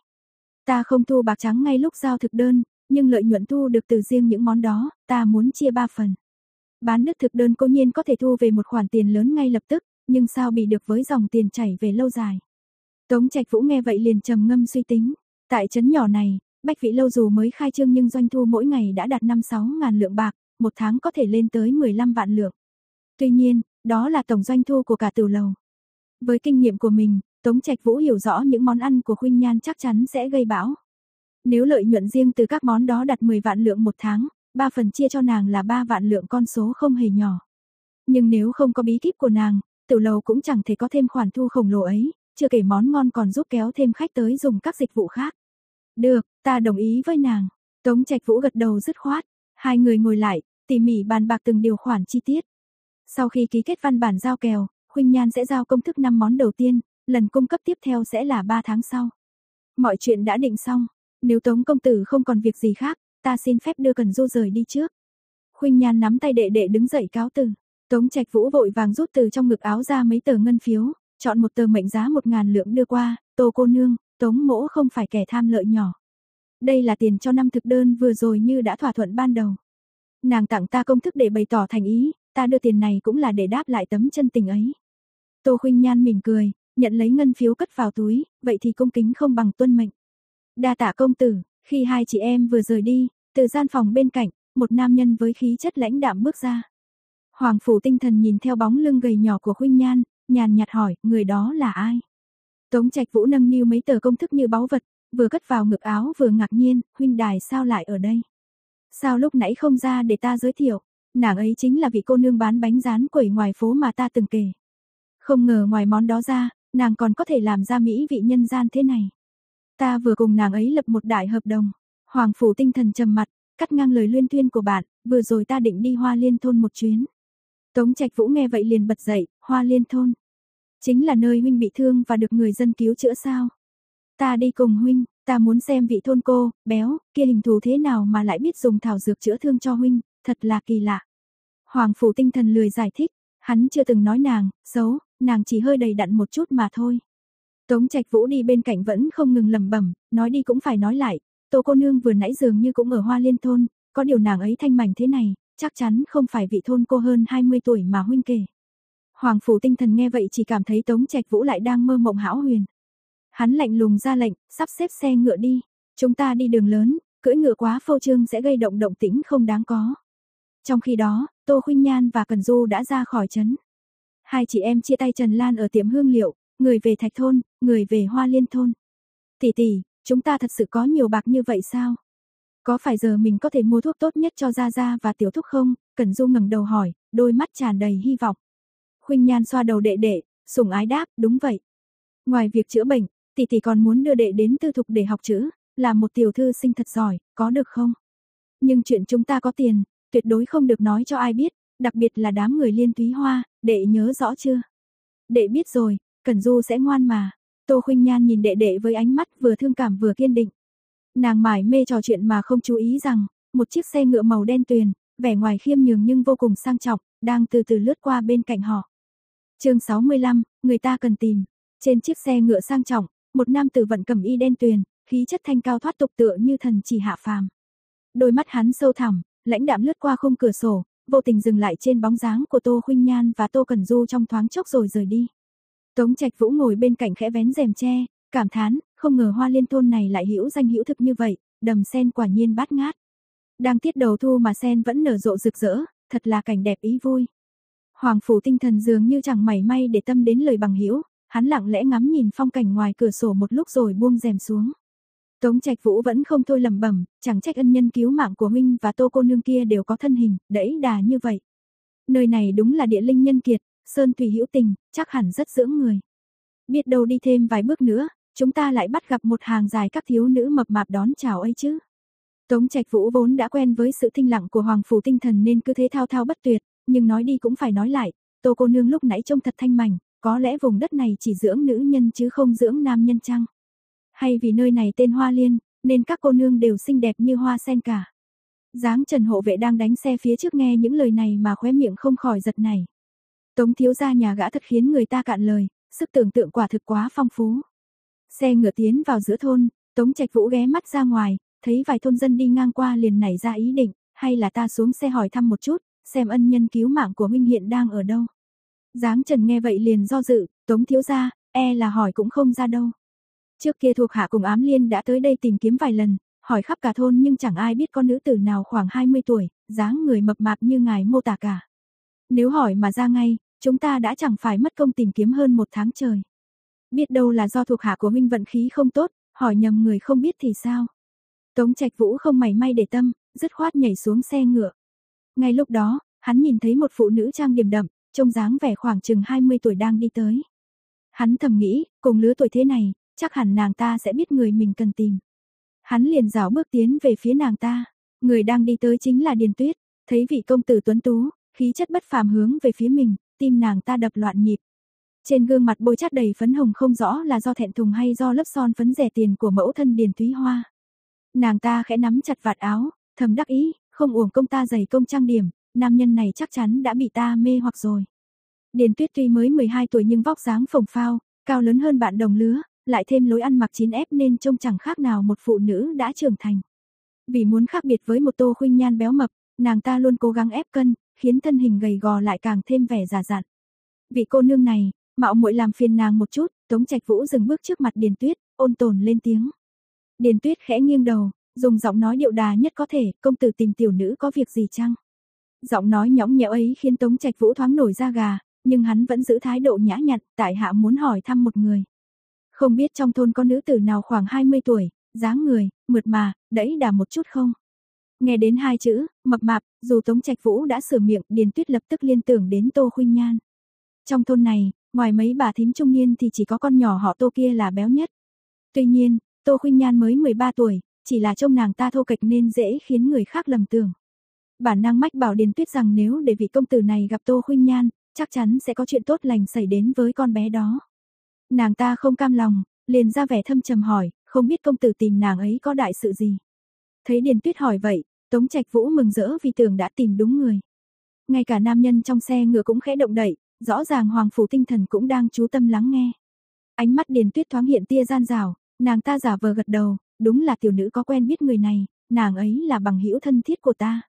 Ta không thu bạc trắng ngay lúc giao thực đơn, nhưng lợi nhuận thu được từ riêng những món đó, ta muốn chia ba phần. Bán đứt thực đơn cố nhiên có thể thu về một khoản tiền lớn ngay lập tức, nhưng sao bị được với dòng tiền chảy về lâu dài. Tống Trạch Vũ nghe vậy liền trầm ngâm suy tính, Tại trấn nhỏ này, Bách vĩ Lâu dù mới khai trương nhưng doanh thu mỗi ngày đã đạt 5-6 ngàn lượng bạc, một tháng có thể lên tới 15 vạn lượng. Tuy nhiên, đó là tổng doanh thu của cả tiểu lầu. Với kinh nghiệm của mình, Tống Trạch Vũ hiểu rõ những món ăn của Khuynh Nhan chắc chắn sẽ gây bão. Nếu lợi nhuận riêng từ các món đó đạt 10 vạn lượng một tháng, 3 phần chia cho nàng là 3 vạn lượng con số không hề nhỏ. Nhưng nếu không có bí kíp của nàng, tiểu lầu cũng chẳng thể có thêm khoản thu khổng lồ ấy, chưa kể món ngon còn giúp kéo thêm khách tới dùng các dịch vụ khác. Được, ta đồng ý với nàng. Tống Trạch Vũ gật đầu dứt khoát, hai người ngồi lại, tỉ mỉ bàn bạc từng điều khoản chi tiết. Sau khi ký kết văn bản giao kèo, Khuynh Nhan sẽ giao công thức 5 món đầu tiên, lần cung cấp tiếp theo sẽ là 3 tháng sau. Mọi chuyện đã định xong, nếu Tống công tử không còn việc gì khác, ta xin phép đưa Cần Du rời đi trước. Khuynh Nhan nắm tay đệ đệ đứng dậy cáo từ. Tống Trạch Vũ vội vàng rút từ trong ngực áo ra mấy tờ ngân phiếu, chọn một tờ mệnh giá một ngàn lượng đưa qua, "Tô cô nương, Tống mỗ không phải kẻ tham lợi nhỏ. Đây là tiền cho năm thực đơn vừa rồi như đã thỏa thuận ban đầu. Nàng tặng ta công thức để bày tỏ thành ý, ta đưa tiền này cũng là để đáp lại tấm chân tình ấy." Tô Khuynh Nhan mỉm cười, nhận lấy ngân phiếu cất vào túi, vậy thì cung kính không bằng tuân mệnh. Đa tạ công tử, khi hai chị em vừa rời đi, từ gian phòng bên cạnh, một nam nhân với khí chất lãnh đạm bước ra. Hoàng phủ tinh thần nhìn theo bóng lưng gầy nhỏ của Khuynh Nhan, nhàn nhạt hỏi, người đó là ai? Tống Trạch Vũ nâng niu mấy tờ công thức như báu vật, vừa cất vào ngực áo vừa ngạc nhiên, huynh đài sao lại ở đây? Sao lúc nãy không ra để ta giới thiệu? Nàng ấy chính là vị cô nương bán bánh rán quẩy ngoài phố mà ta từng kể. Không ngờ ngoài món đó ra, nàng còn có thể làm ra mỹ vị nhân gian thế này. Ta vừa cùng nàng ấy lập một đại hợp đồng. Hoàng phủ tinh thần trầm mặt, cắt ngang lời luyên tuyên của bạn, vừa rồi ta định đi Hoa Liên thôn một chuyến. Tống Trạch Vũ nghe vậy liền bật dậy, Hoa Liên thôn. Chính là nơi huynh bị thương và được người dân cứu chữa sao? Ta đi cùng huynh, ta muốn xem vị thôn cô, béo, kia hình thù thế nào mà lại biết dùng thảo dược chữa thương cho huynh, thật là kỳ lạ. Hoàng phủ tinh thần lười giải thích, hắn chưa từng nói nàng, xấu, nàng chỉ hơi đầy đặn một chút mà thôi. Tống Trạch Vũ đi bên cạnh vẫn không ngừng lẩm bẩm, nói đi cũng phải nói lại, Tô cô nương vừa nãy dường như cũng ở Hoa Liên thôn, có điều nàng ấy thanh mảnh thế này, chắc chắn không phải vị thôn cô hơn 20 tuổi mà huynh kể. Hoàng phủ tinh thần nghe vậy chỉ cảm thấy Tống Trạch Vũ lại đang mơ mộng hão huyền. Hắn lạnh lùng ra lệnh, sắp xếp xe ngựa đi, chúng ta đi đường lớn, cưỡi ngựa quá phô trương sẽ gây động động tĩnh không đáng có. Trong khi đó, Tô Khuynh Nhan và Cần Du đã ra khỏi trấn. Hai chị em chia tay Trần Lan ở tiệm hương liệu, người về Thạch thôn, người về Hoa Liên thôn. Tỷ tỷ, chúng ta thật sự có nhiều bạc như vậy sao? Có phải giờ mình có thể mua thuốc tốt nhất cho Gia Gia và Tiểu Thúc không? Cẩn Du ngẩng đầu hỏi, đôi mắt tràn đầy hy vọng. Khuynh Nhan xoa đầu đệ đệ, sủng ái đáp, đúng vậy. Ngoài việc chữa bệnh, tỷ tỷ còn muốn đưa đệ đến tư thục để học chữ, là một tiểu thư sinh thật giỏi, có được không? Nhưng chuyện chúng ta có tiền, tuyệt đối không được nói cho ai biết, đặc biệt là đám người liên túy hoa, đệ nhớ rõ chưa? Đệ biết rồi, Cẩn Du sẽ ngoan mà. Tô Khuynh Nhan nhìn đệ đệ với ánh mắt vừa thương cảm vừa kiên định. Nàng mải mê trò chuyện mà không chú ý rằng, một chiếc xe ngựa màu đen tuyền, vẻ ngoài khiêm nhường nhưng vô cùng sang trọng, đang từ từ lướt qua bên cạnh họ. Chương 65, người ta cần tìm. Trên chiếc xe ngựa sang trọng, một nam tử vận cầm y đen tuyền, khí chất thanh cao thoát tục tựa như thần chỉ hạ phàm. Đôi mắt hắn sâu thẳm, lãnh đạm lướt qua khung cửa sổ, vô tình dừng lại trên bóng dáng của Tô Khuynh Nhan và Tô Cẩn Du trong thoáng chốc rồi rời đi. Tống Trạch Vũ ngồi bên cạnh khẽ vén rèm che, cảm thán, không ngờ Hoa Liên thôn này lại hữu danh hữu thực như vậy, đầm sen quả nhiên bát ngát. Đang tiết đầu thu mà sen vẫn nở rộ rực rỡ, thật là cảnh đẹp ý vui. Hoàng phủ tinh thần dường như chẳng mảy may để tâm đến lời bằng hữu, hắn lặng lẽ ngắm nhìn phong cảnh ngoài cửa sổ một lúc rồi buông rèm xuống. Tống Trạch Vũ vẫn không thôi lẩm bẩm, chẳng trách ân nhân cứu mạng của huynh và Tô cô nương kia đều có thân hình đẫy đà như vậy. Nơi này đúng là địa linh nhân kiệt, sơn thủy hữu tình, chắc hẳn rất dưỡng người. Biết đâu đi thêm vài bước nữa, chúng ta lại bắt gặp một hàng dài các thiếu nữ mập mạp đón chào ấy chứ. Tống Trạch Vũ vốn đã quen với sự thinh lặng của Hoàng phủ tinh thần nên cứ thế thao thao bất tuyệt, nhưng nói đi cũng phải nói lại, Tô cô nương lúc nãy trông thật thanh mảnh, có lẽ vùng đất này chỉ dưỡng nữ nhân chứ không dưỡng nam nhân chăng? Hay vì nơi này tên Hoa Liên, nên các cô nương đều xinh đẹp như hoa sen cả. Giáng Trần hộ vệ đang đánh xe phía trước nghe những lời này mà khóe miệng không khỏi giật này. Tống thiếu gia nhà gã thật khiến người ta cạn lời, sức tưởng tượng quả thực quá phong phú. Xe ngựa tiến vào giữa thôn, Tống Trạch Vũ ghé mắt ra ngoài, thấy vài thôn dân đi ngang qua liền nảy ra ý định, hay là ta xuống xe hỏi thăm một chút, xem ân nhân cứu mạng của huynh hiện đang ở đâu. Giáng Trần nghe vậy liền do dự, Tống thiếu gia, e là hỏi cũng không ra đâu. Trước kia thuộc hạ cùng ám liên đã tới đây tìm kiếm vài lần, hỏi khắp cả thôn nhưng chẳng ai biết con nữ tử nào khoảng 20 tuổi, dáng người mập mạp như ngài mô tả cả. Nếu hỏi mà ra ngay, chúng ta đã chẳng phải mất công tìm kiếm hơn một tháng trời. Biết đâu là do thuộc hạ của huynh vận khí không tốt, hỏi nhầm người không biết thì sao. Tống Trạch Vũ không mảy may để tâm, dứt khoát nhảy xuống xe ngựa. Ngay lúc đó, hắn nhìn thấy một phụ nữ trang điểm đậm, trông dáng vẻ khoảng chừng 20 tuổi đang đi tới. Hắn thầm nghĩ, cùng lứa tuổi thế này, chắc hẳn nàng ta sẽ biết người mình cần tìm. Hắn liền rảo bước tiến về phía nàng ta, người đang đi tới chính là Điền Tuyết, thấy vị công tử tuấn tú, khí chất bất phàm hướng về phía mình, tim nàng ta đập loạn nhịp. Trên gương mặt bôi chát đầy phấn hồng không rõ là do thẹn thùng hay do lớp son phấn rẻ tiền của mẫu thân Điền Thúy Hoa. Nàng ta khẽ nắm chặt vạt áo, thầm đắc ý, không uổng công ta dày công trang điểm, nam nhân này chắc chắn đã bị ta mê hoặc rồi. Điền Tuyết tuy mới 12 tuổi nhưng vóc dáng phồng phao, cao lớn hơn bạn đồng lứa, lại thêm lối ăn mặc chín ép nên trông chẳng khác nào một phụ nữ đã trưởng thành. Vì muốn khác biệt với một Tô Khuynh Nhan béo mập, nàng ta luôn cố gắng ép cân, khiến thân hình gầy gò lại càng thêm vẻ già dặn. Vị cô nương này, mạo muội làm phiền nàng một chút, Tống Trạch Vũ dừng bước trước mặt Điền Tuyết, ôn tồn lên tiếng. Điền Tuyết khẽ nghiêng đầu, dùng giọng nói điệu đà nhất có thể, công tử tìm tiểu nữ có việc gì chăng? Giọng nói nhõng nhẽo ấy khiến Tống Trạch Vũ thoáng nổi da gà, nhưng hắn vẫn giữ thái độ nhã nhặn, tại hạ muốn hỏi thăm một người. Không biết trong thôn có nữ tử nào khoảng 20 tuổi, dáng người, mượt mà, đẫy đà một chút không? Nghe đến hai chữ, mập mạp, dù Tống Trạch Vũ đã sửa miệng, Điền Tuyết lập tức liên tưởng đến Tô Khuynh Nhan. Trong thôn này, ngoài mấy bà thím trung niên thì chỉ có con nhỏ họ Tô kia là béo nhất. Tuy nhiên, Tô Khuynh Nhan mới 13 tuổi, chỉ là trông nàng ta thô kệch nên dễ khiến người khác lầm tưởng. Bản năng mách bảo Điền Tuyết rằng nếu để vị công tử này gặp Tô Khuynh Nhan, chắc chắn sẽ có chuyện tốt lành xảy đến với con bé đó. Nàng ta không cam lòng, liền ra vẻ thâm trầm hỏi, không biết công tử tìm nàng ấy có đại sự gì. Thấy Điền Tuyết hỏi vậy, Tống Trạch Vũ mừng rỡ vì tưởng đã tìm đúng người. Ngay cả nam nhân trong xe ngựa cũng khẽ động đậy, rõ ràng Hoàng Phủ tinh thần cũng đang chú tâm lắng nghe. Ánh mắt Điền Tuyết thoáng hiện tia gian rào, nàng ta giả vờ gật đầu, đúng là tiểu nữ có quen biết người này, nàng ấy là bằng hữu thân thiết của ta.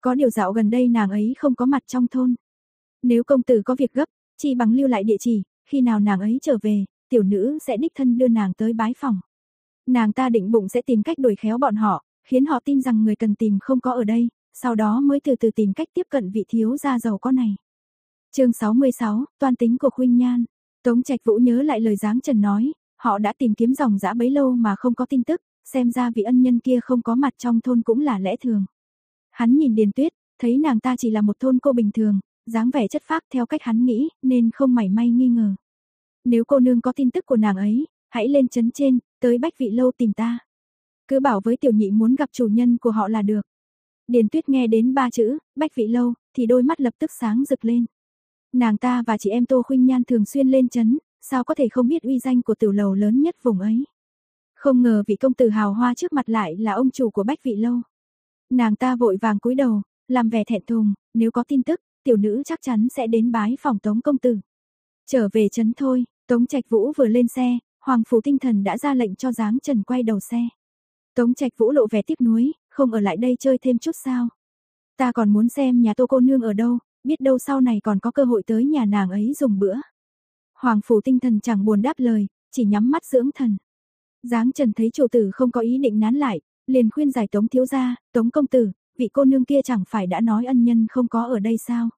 Có điều dạo gần đây nàng ấy không có mặt trong thôn. Nếu công tử có việc gấp, chỉ bằng lưu lại địa chỉ, khi nào nàng ấy trở về, tiểu nữ sẽ đích thân đưa nàng tới bái phòng. Nàng ta định bụng sẽ tìm cách đuổi khéo bọn họ, khiến họ tin rằng người cần tìm không có ở đây, sau đó mới từ từ tìm cách tiếp cận vị thiếu gia giàu có này. Chương 66, toàn tính của huynh Nhan. Tống Trạch Vũ nhớ lại lời dáng Trần nói, họ đã tìm kiếm dòng dã bấy lâu mà không có tin tức, xem ra vị ân nhân kia không có mặt trong thôn cũng là lẽ thường. Hắn nhìn Điền Tuyết, thấy nàng ta chỉ là một thôn cô bình thường, dáng vẻ chất phác theo cách hắn nghĩ, nên không mảy may nghi ngờ. Nếu cô nương có tin tức của nàng ấy, hãy lên chấn trên, tới Bách Vị Lâu tìm ta. Cứ bảo với tiểu nhị muốn gặp chủ nhân của họ là được. Điền Tuyết nghe đến ba chữ, Bách Vị Lâu, thì đôi mắt lập tức sáng rực lên. Nàng ta và chị em Tô Khuynh Nhan thường xuyên lên chấn, sao có thể không biết uy danh của tiểu lầu lớn nhất vùng ấy. Không ngờ vị công tử hào hoa trước mặt lại là ông chủ của Bách Vị Lâu. Nàng ta vội vàng cúi đầu, làm vẻ thẹn thùng, nếu có tin tức, tiểu nữ chắc chắn sẽ đến bái phòng Tống công tử. Trở về chấn thôi, Tống Trạch Vũ vừa lên xe, Hoàng phủ tinh thần đã ra lệnh cho dáng Trần quay đầu xe. Tống Trạch Vũ lộ vẻ tiếc nuối, không ở lại đây chơi thêm chút sao? Ta còn muốn xem nhà Tô cô nương ở đâu, biết đâu sau này còn có cơ hội tới nhà nàng ấy dùng bữa. Hoàng phủ tinh thần chẳng buồn đáp lời, chỉ nhắm mắt dưỡng thần. Giáng Trần thấy chủ tử không có ý định nán lại, liền khuyên giải Tống thiếu gia, Tống công tử, vị cô nương kia chẳng phải đã nói ân nhân không có ở đây sao?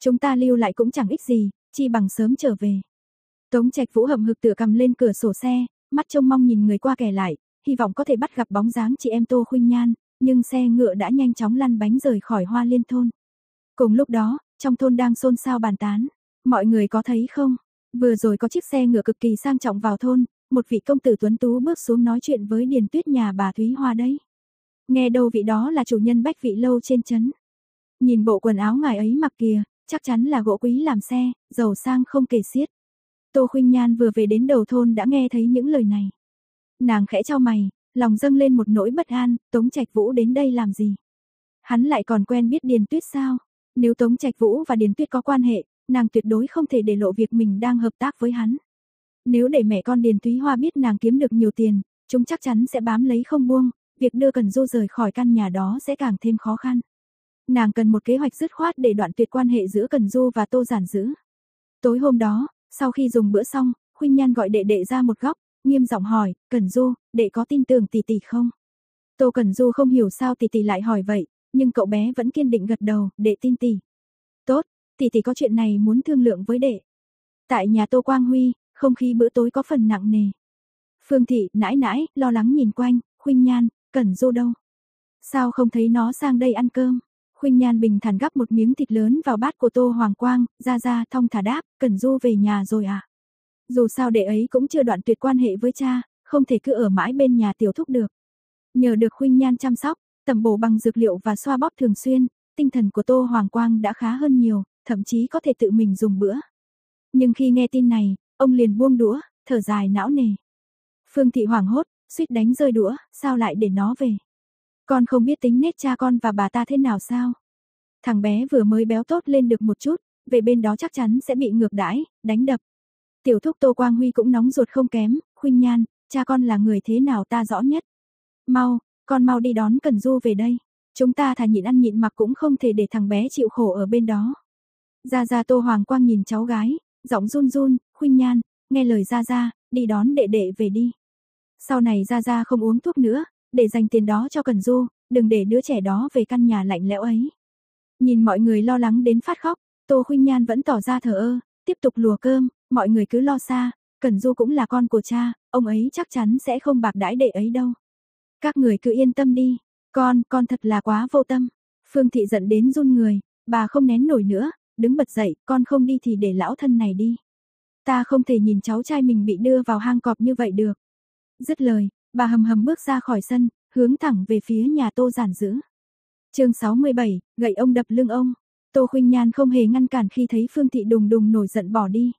Chúng ta lưu lại cũng chẳng ích gì, chi bằng sớm trở về. Tống Trạch Vũ hậm hực tựa cầm lên cửa sổ xe, mắt trông mong nhìn người qua kẻ lại, hy vọng có thể bắt gặp bóng dáng chị em Tô Khuynh Nhan, nhưng xe ngựa đã nhanh chóng lăn bánh rời khỏi Hoa Liên thôn. Cùng lúc đó, trong thôn đang xôn xao bàn tán, mọi người có thấy không? Vừa rồi có chiếc xe ngựa cực kỳ sang trọng vào thôn, một vị công tử tuấn tú bước xuống nói chuyện với Điền Tuyết nhà bà Thúy Hoa đấy. Nghe đâu vị đó là chủ nhân bách vị lâu trên chấn. Nhìn bộ quần áo ngài ấy mặc kìa, chắc chắn là gỗ quý làm xe, giàu sang không kể xiết. Tô Khuynh Nhan vừa về đến đầu thôn đã nghe thấy những lời này. Nàng khẽ cho mày, lòng dâng lên một nỗi bất an, Tống Trạch Vũ đến đây làm gì? Hắn lại còn quen biết Điền Tuyết sao? Nếu Tống Trạch Vũ và Điền Tuyết có quan hệ, nàng tuyệt đối không thể để lộ việc mình đang hợp tác với hắn. Nếu để mẹ con Điền Thúy Hoa biết nàng kiếm được nhiều tiền, chúng chắc chắn sẽ bám lấy không buông, việc đưa Cần Du rời khỏi căn nhà đó sẽ càng thêm khó khăn. Nàng cần một kế hoạch dứt khoát để đoạn tuyệt quan hệ giữa Cần Du và Tô Giản Dữ. Tối hôm đó, sau khi dùng bữa xong, Khuynh Nhan gọi đệ đệ ra một góc, nghiêm giọng hỏi, Cần Du, đệ có tin tưởng tỷ tỷ không? Tô Cần Du không hiểu sao tỷ tỷ lại hỏi vậy, nhưng cậu bé vẫn kiên định gật đầu, đệ tin tỷ. Tốt, tỷ tỷ có chuyện này muốn thương lượng với đệ. Tại nhà Tô Quang Huy, không khí bữa tối có phần nặng nề. Phương Thị, nãi nãi, lo lắng nhìn quanh, Khuynh Nhan, Cẩn Du đâu? Sao không thấy nó sang đây ăn cơm? Khuynh Nhan bình thản gắp một miếng thịt lớn vào bát của Tô Hoàng Quang, ra ra thong thả đáp, Cẩn Du về nhà rồi à? Dù sao đệ ấy cũng chưa đoạn tuyệt quan hệ với cha, không thể cứ ở mãi bên nhà tiểu thúc được. Nhờ được Khuynh Nhan chăm sóc, tẩm bổ bằng dược liệu và xoa bóp thường xuyên, tinh thần của Tô Hoàng Quang đã khá hơn nhiều, thậm chí có thể tự mình dùng bữa. Nhưng khi nghe tin này, ông liền buông đũa, thở dài não nề. Phương Thị hoảng hốt, suýt đánh rơi đũa, sao lại để nó về? Con không biết tính nết cha con và bà ta thế nào sao? Thằng bé vừa mới béo tốt lên được một chút, về bên đó chắc chắn sẽ bị ngược đãi, đánh đập. Tiểu thúc Tô Quang Huy cũng nóng ruột không kém, khuyên nhan, cha con là người thế nào ta rõ nhất. Mau, con mau đi đón Cần Du về đây. Chúng ta thà nhịn ăn nhịn mặc cũng không thể để thằng bé chịu khổ ở bên đó. Gia Gia Tô Hoàng Quang nhìn cháu gái, giọng run run, khuyên nhan, nghe lời Gia Gia, đi đón đệ đệ về đi. Sau này Gia Gia không uống thuốc nữa, để dành tiền đó cho Cần Du, đừng để đứa trẻ đó về căn nhà lạnh lẽo ấy. Nhìn mọi người lo lắng đến phát khóc, Tô Khuynh Nhan vẫn tỏ ra thờ ơ, tiếp tục lùa cơm, mọi người cứ lo xa, Cần Du cũng là con của cha, ông ấy chắc chắn sẽ không bạc đãi đệ ấy đâu. Các người cứ yên tâm đi, con, con thật là quá vô tâm. Phương Thị giận đến run người, bà không nén nổi nữa, đứng bật dậy, con không đi thì để lão thân này đi. Ta không thể nhìn cháu trai mình bị đưa vào hang cọp như vậy được. Dứt lời, bà hầm hầm bước ra khỏi sân, hướng thẳng về phía nhà Tô Giản Dữ. Chương 67, gậy ông đập lưng ông. Tô Khuynh Nhan không hề ngăn cản khi thấy Phương Thị đùng đùng nổi giận bỏ đi.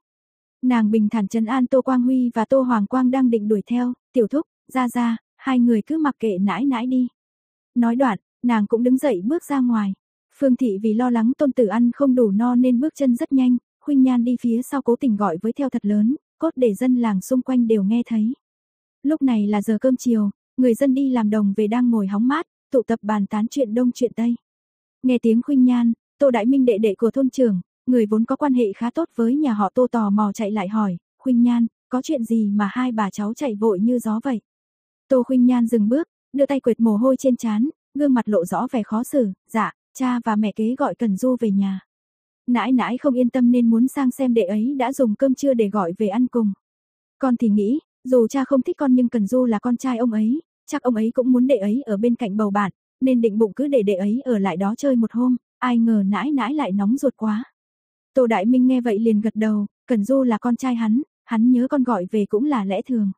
Nàng bình thản trấn an Tô Quang Huy và Tô Hoàng Quang đang định đuổi theo, tiểu thúc, ra ra, hai người cứ mặc kệ nãi nãi đi. Nói đoạn, nàng cũng đứng dậy bước ra ngoài. Phương Thị vì lo lắng tôn tử ăn không đủ no nên bước chân rất nhanh, Khuynh Nhan đi phía sau cố tình gọi với theo thật lớn, cốt để dân làng xung quanh đều nghe thấy. Lúc này là giờ cơm chiều, người dân đi làm đồng về đang ngồi hóng mát, tụ tập bàn tán chuyện đông chuyện tây. Nghe tiếng Khuynh Nhan, Tô Đại Minh đệ đệ của thôn trưởng, người vốn có quan hệ khá tốt với nhà họ Tô tò mò chạy lại hỏi, Khuynh Nhan, có chuyện gì mà hai bà cháu chạy vội như gió vậy? Tô Khuynh Nhan dừng bước, đưa tay quệt mồ hôi trên trán, gương mặt lộ rõ vẻ khó xử, dạ, cha và mẹ kế gọi Cần Du về nhà. Nãi nãi không yên tâm nên muốn sang xem đệ ấy đã dùng cơm trưa để gọi về ăn cùng. Con thì nghĩ, dù cha không thích con nhưng Cần Du là con trai ông ấy, chắc ông ấy cũng muốn đệ ấy ở bên cạnh bầu bạn, nên định bụng cứ để đệ ấy ở lại đó chơi một hôm, ai ngờ nãi nãi lại nóng ruột quá. Tô Đại Minh nghe vậy liền gật đầu, Cần Du là con trai hắn, hắn nhớ con gọi về cũng là lẽ thường.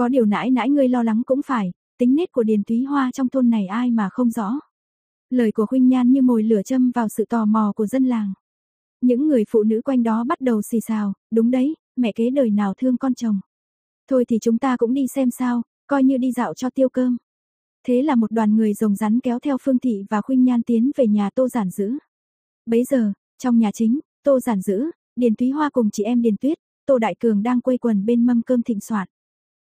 Có điều nãi nãi ngươi lo lắng cũng phải, tính nết của Điền Thúy Hoa trong thôn này ai mà không rõ. Lời của Huynh Nhan như mồi lửa châm vào sự tò mò của dân làng. Những người phụ nữ quanh đó bắt đầu xì xào, đúng đấy, mẹ kế đời nào thương con chồng. Thôi thì chúng ta cũng đi xem sao, coi như đi dạo cho tiêu cơm. Thế là một đoàn người rồng rắn kéo theo Phương Thị và Khuynh Nhan tiến về nhà Tô Giản Dữ. Bấy giờ, trong nhà chính, Tô Giản Dữ, Điền Thúy Hoa cùng chị em Điền Tuyết, Tô Đại Cường đang quây quần bên mâm cơm thịnh soạn.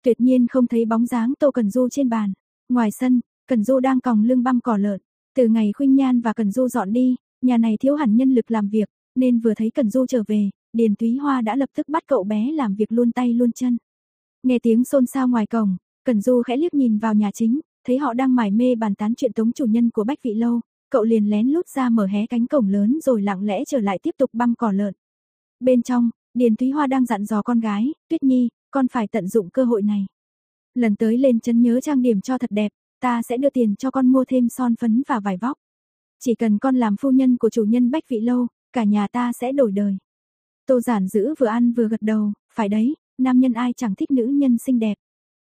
Tuyệt nhiên không thấy bóng dáng Tô Cần Du trên bàn. Ngoài sân, Cần Du đang còng lưng băm cỏ lợn. Từ ngày Khuynh Nhan và Cần Du dọn đi, nhà này thiếu hẳn nhân lực làm việc, nên vừa thấy Cần Du trở về, Điền thúy Hoa đã lập tức bắt cậu bé làm việc luôn tay luôn chân. Nghe tiếng xôn xao ngoài cổng, Cần Du khẽ liếc nhìn vào nhà chính, thấy họ đang mải mê bàn tán chuyện tống chủ nhân của Bách Vị Lâu, cậu liền lén lút ra mở hé cánh cổng lớn rồi lặng lẽ trở lại tiếp tục băm cỏ lợn. Bên trong, Điền thúy Hoa đang dặn dò con gái, Tuyết Nhi, con phải tận dụng cơ hội này. Lần tới lên chân nhớ trang điểm cho thật đẹp, ta sẽ đưa tiền cho con mua thêm son phấn và vải vóc. Chỉ cần con làm phu nhân của chủ nhân Bách Vị Lâu, cả nhà ta sẽ đổi đời. Tô giản giữ vừa ăn vừa gật đầu, phải đấy, nam nhân ai chẳng thích nữ nhân xinh đẹp.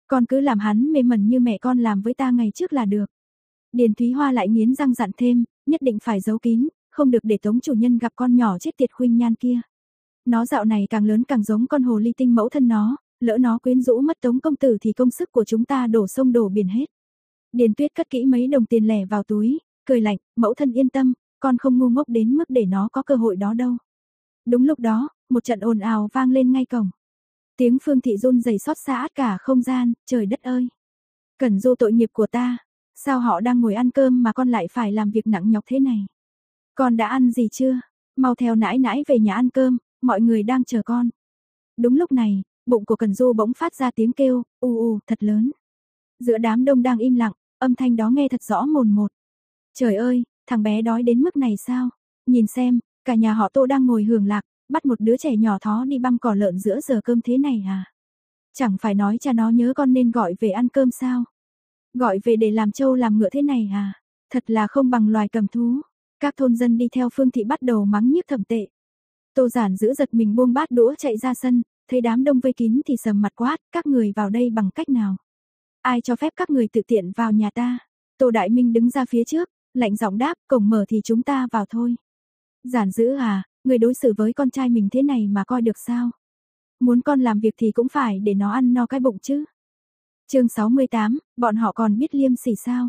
Con cứ làm hắn mê mẩn như mẹ con làm với ta ngày trước là được. Điền Thúy Hoa lại nghiến răng dặn thêm, nhất định phải giấu kín, không được để tống chủ nhân gặp con nhỏ chết tiệt huynh nhan kia. Nó dạo này càng lớn càng giống con hồ ly tinh mẫu thân nó, lỡ nó quyến rũ mất tống công tử thì công sức của chúng ta đổ sông đổ biển hết. Điền tuyết cất kỹ mấy đồng tiền lẻ vào túi, cười lạnh, mẫu thân yên tâm, con không ngu ngốc đến mức để nó có cơ hội đó đâu. Đúng lúc đó, một trận ồn ào vang lên ngay cổng. Tiếng phương thị run rẩy xót xa át cả không gian, trời đất ơi. Cẩn du tội nghiệp của ta, sao họ đang ngồi ăn cơm mà con lại phải làm việc nặng nhọc thế này. Con đã ăn gì chưa? Mau theo nãi nãi về nhà ăn cơm, mọi người đang chờ con. Đúng lúc này, bụng của Cần Du bỗng phát ra tiếng kêu, u u, thật lớn. Giữa đám đông đang im lặng, âm thanh đó nghe thật rõ mồn một. Trời ơi, thằng bé đói đến mức này sao? Nhìn xem, cả nhà họ Tô đang ngồi hưởng lạc, bắt một đứa trẻ nhỏ thó đi băm cỏ lợn giữa giờ cơm thế này à? Chẳng phải nói cha nó nhớ con nên gọi về ăn cơm sao? Gọi về để làm trâu làm ngựa thế này à? Thật là không bằng loài cầm thú. Các thôn dân đi theo Phương Thị bắt đầu mắng nhiếc thẩm tệ. Tô giản giữ giật mình buông bát đũa chạy ra sân, thấy đám đông vây kín thì sầm mặt quát, các người vào đây bằng cách nào? Ai cho phép các người tự tiện vào nhà ta? Tô Đại Minh đứng ra phía trước, lạnh giọng đáp, cổng mở thì chúng ta vào thôi. Giản dữ à, người đối xử với con trai mình thế này mà coi được sao? Muốn con làm việc thì cũng phải để nó ăn no cái bụng chứ. chương 68, bọn họ còn biết liêm sỉ sao?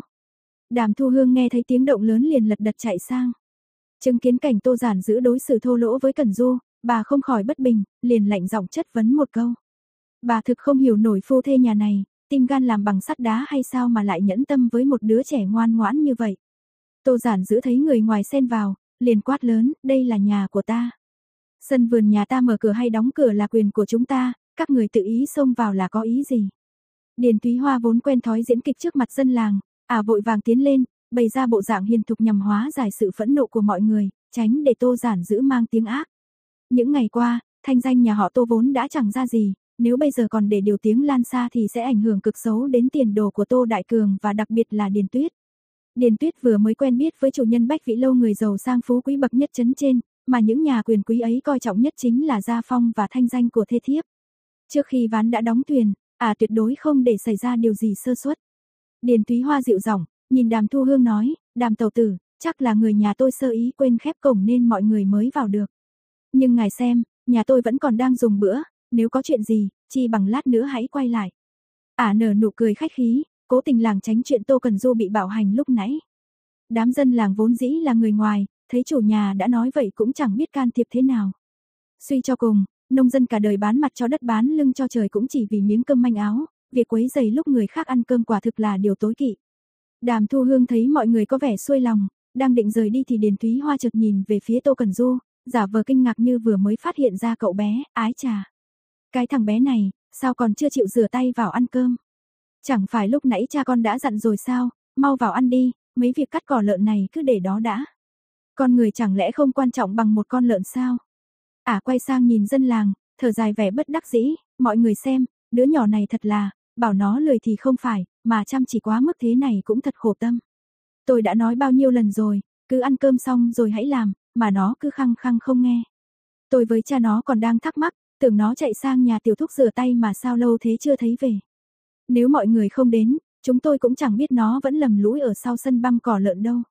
Đàm Thu Hương nghe thấy tiếng động lớn liền lật đật chạy sang. Chứng kiến cảnh Tô Giản giữ đối xử thô lỗ với Cẩn Du, bà không khỏi bất bình, liền lạnh giọng chất vấn một câu. Bà thực không hiểu nổi phu thê nhà này, tim gan làm bằng sắt đá hay sao mà lại nhẫn tâm với một đứa trẻ ngoan ngoãn như vậy. Tô Giản giữ thấy người ngoài xen vào, liền quát lớn, đây là nhà của ta. Sân vườn nhà ta mở cửa hay đóng cửa là quyền của chúng ta, các người tự ý xông vào là có ý gì? Điền Túy Hoa vốn quen thói diễn kịch trước mặt dân làng, à vội vàng tiến lên, bày ra bộ dạng hiền thục nhằm hóa giải sự phẫn nộ của mọi người, tránh để Tô Giản giữ mang tiếng ác. Những ngày qua, thanh danh nhà họ Tô vốn đã chẳng ra gì, nếu bây giờ còn để điều tiếng lan xa thì sẽ ảnh hưởng cực xấu đến tiền đồ của Tô Đại Cường và đặc biệt là Điền Tuyết. Điền Tuyết vừa mới quen biết với chủ nhân Bách Vĩ Lâu người giàu sang phú quý bậc nhất chấn trên, mà những nhà quyền quý ấy coi trọng nhất chính là gia phong và thanh danh của thê thiếp. Trước khi ván đã đóng thuyền, à tuyệt đối không để xảy ra điều gì sơ suất. Điền Thúy Hoa dịu giọng, nhìn Đàm Thu Hương nói, Đàm tàu tử, chắc là người nhà tôi sơ ý quên khép cổng nên mọi người mới vào được. Nhưng ngài xem, nhà tôi vẫn còn đang dùng bữa, nếu có chuyện gì, chi bằng lát nữa hãy quay lại. Ả à, nở nụ cười khách khí, cố tình làng tránh chuyện Tô Cần Du bị bạo hành lúc nãy. Đám dân làng vốn dĩ là người ngoài, thấy chủ nhà đã nói vậy cũng chẳng biết can thiệp thế nào. Suy cho cùng, nông dân cả đời bán mặt cho đất bán lưng cho trời cũng chỉ vì miếng cơm manh áo, việc quấy giày lúc người khác ăn cơm quả thực là điều tối kỵ. Đàm Thu Hương thấy mọi người có vẻ xuôi lòng, đang định rời đi thì Điền Thúy Hoa chợt nhìn về phía Tô Cần Du, giả vờ kinh ngạc như vừa mới phát hiện ra cậu bé, ái trà. Cái thằng bé này, sao còn chưa chịu rửa tay vào ăn cơm? Chẳng phải lúc nãy cha con đã dặn rồi sao, mau vào ăn đi, mấy việc cắt cỏ lợn này cứ để đó đã. Con người chẳng lẽ không quan trọng bằng một con lợn sao? Ả à, quay sang nhìn dân làng, thở dài vẻ bất đắc dĩ, mọi người xem, đứa nhỏ này thật là, bảo nó lười thì không phải, mà chăm chỉ quá mức thế này cũng thật khổ tâm. Tôi đã nói bao nhiêu lần rồi, cứ ăn cơm xong rồi hãy làm, mà nó cứ khăng khăng không nghe. Tôi với cha nó còn đang thắc mắc, tưởng nó chạy sang nhà tiểu thúc rửa tay mà sao lâu thế chưa thấy về. Nếu mọi người không đến, chúng tôi cũng chẳng biết nó vẫn lầm lũi ở sau sân băm cỏ lợn đâu.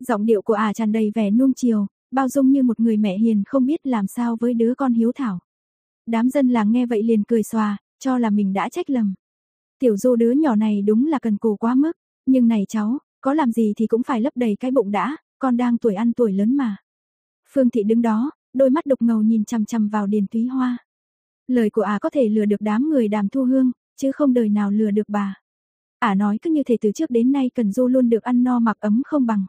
Giọng điệu của ả à tràn đầy vẻ nuông chiều, bao dung như một người mẹ hiền không biết làm sao với đứa con hiếu thảo. Đám dân làng nghe vậy liền cười xòa, cho là mình đã trách lầm. Tiểu du đứa nhỏ này đúng là cần cù quá mức, nhưng này cháu, có làm gì thì cũng phải lấp đầy cái bụng đã, con đang tuổi ăn tuổi lớn mà. Phương Thị đứng đó, đôi mắt đục ngầu nhìn chằm chằm vào Điền Túy Hoa. Lời của ả à có thể lừa được đám người đàm thu hương, chứ không đời nào lừa được bà. Ả à nói cứ như thể từ trước đến nay Cần Du luôn được ăn no mặc ấm không bằng.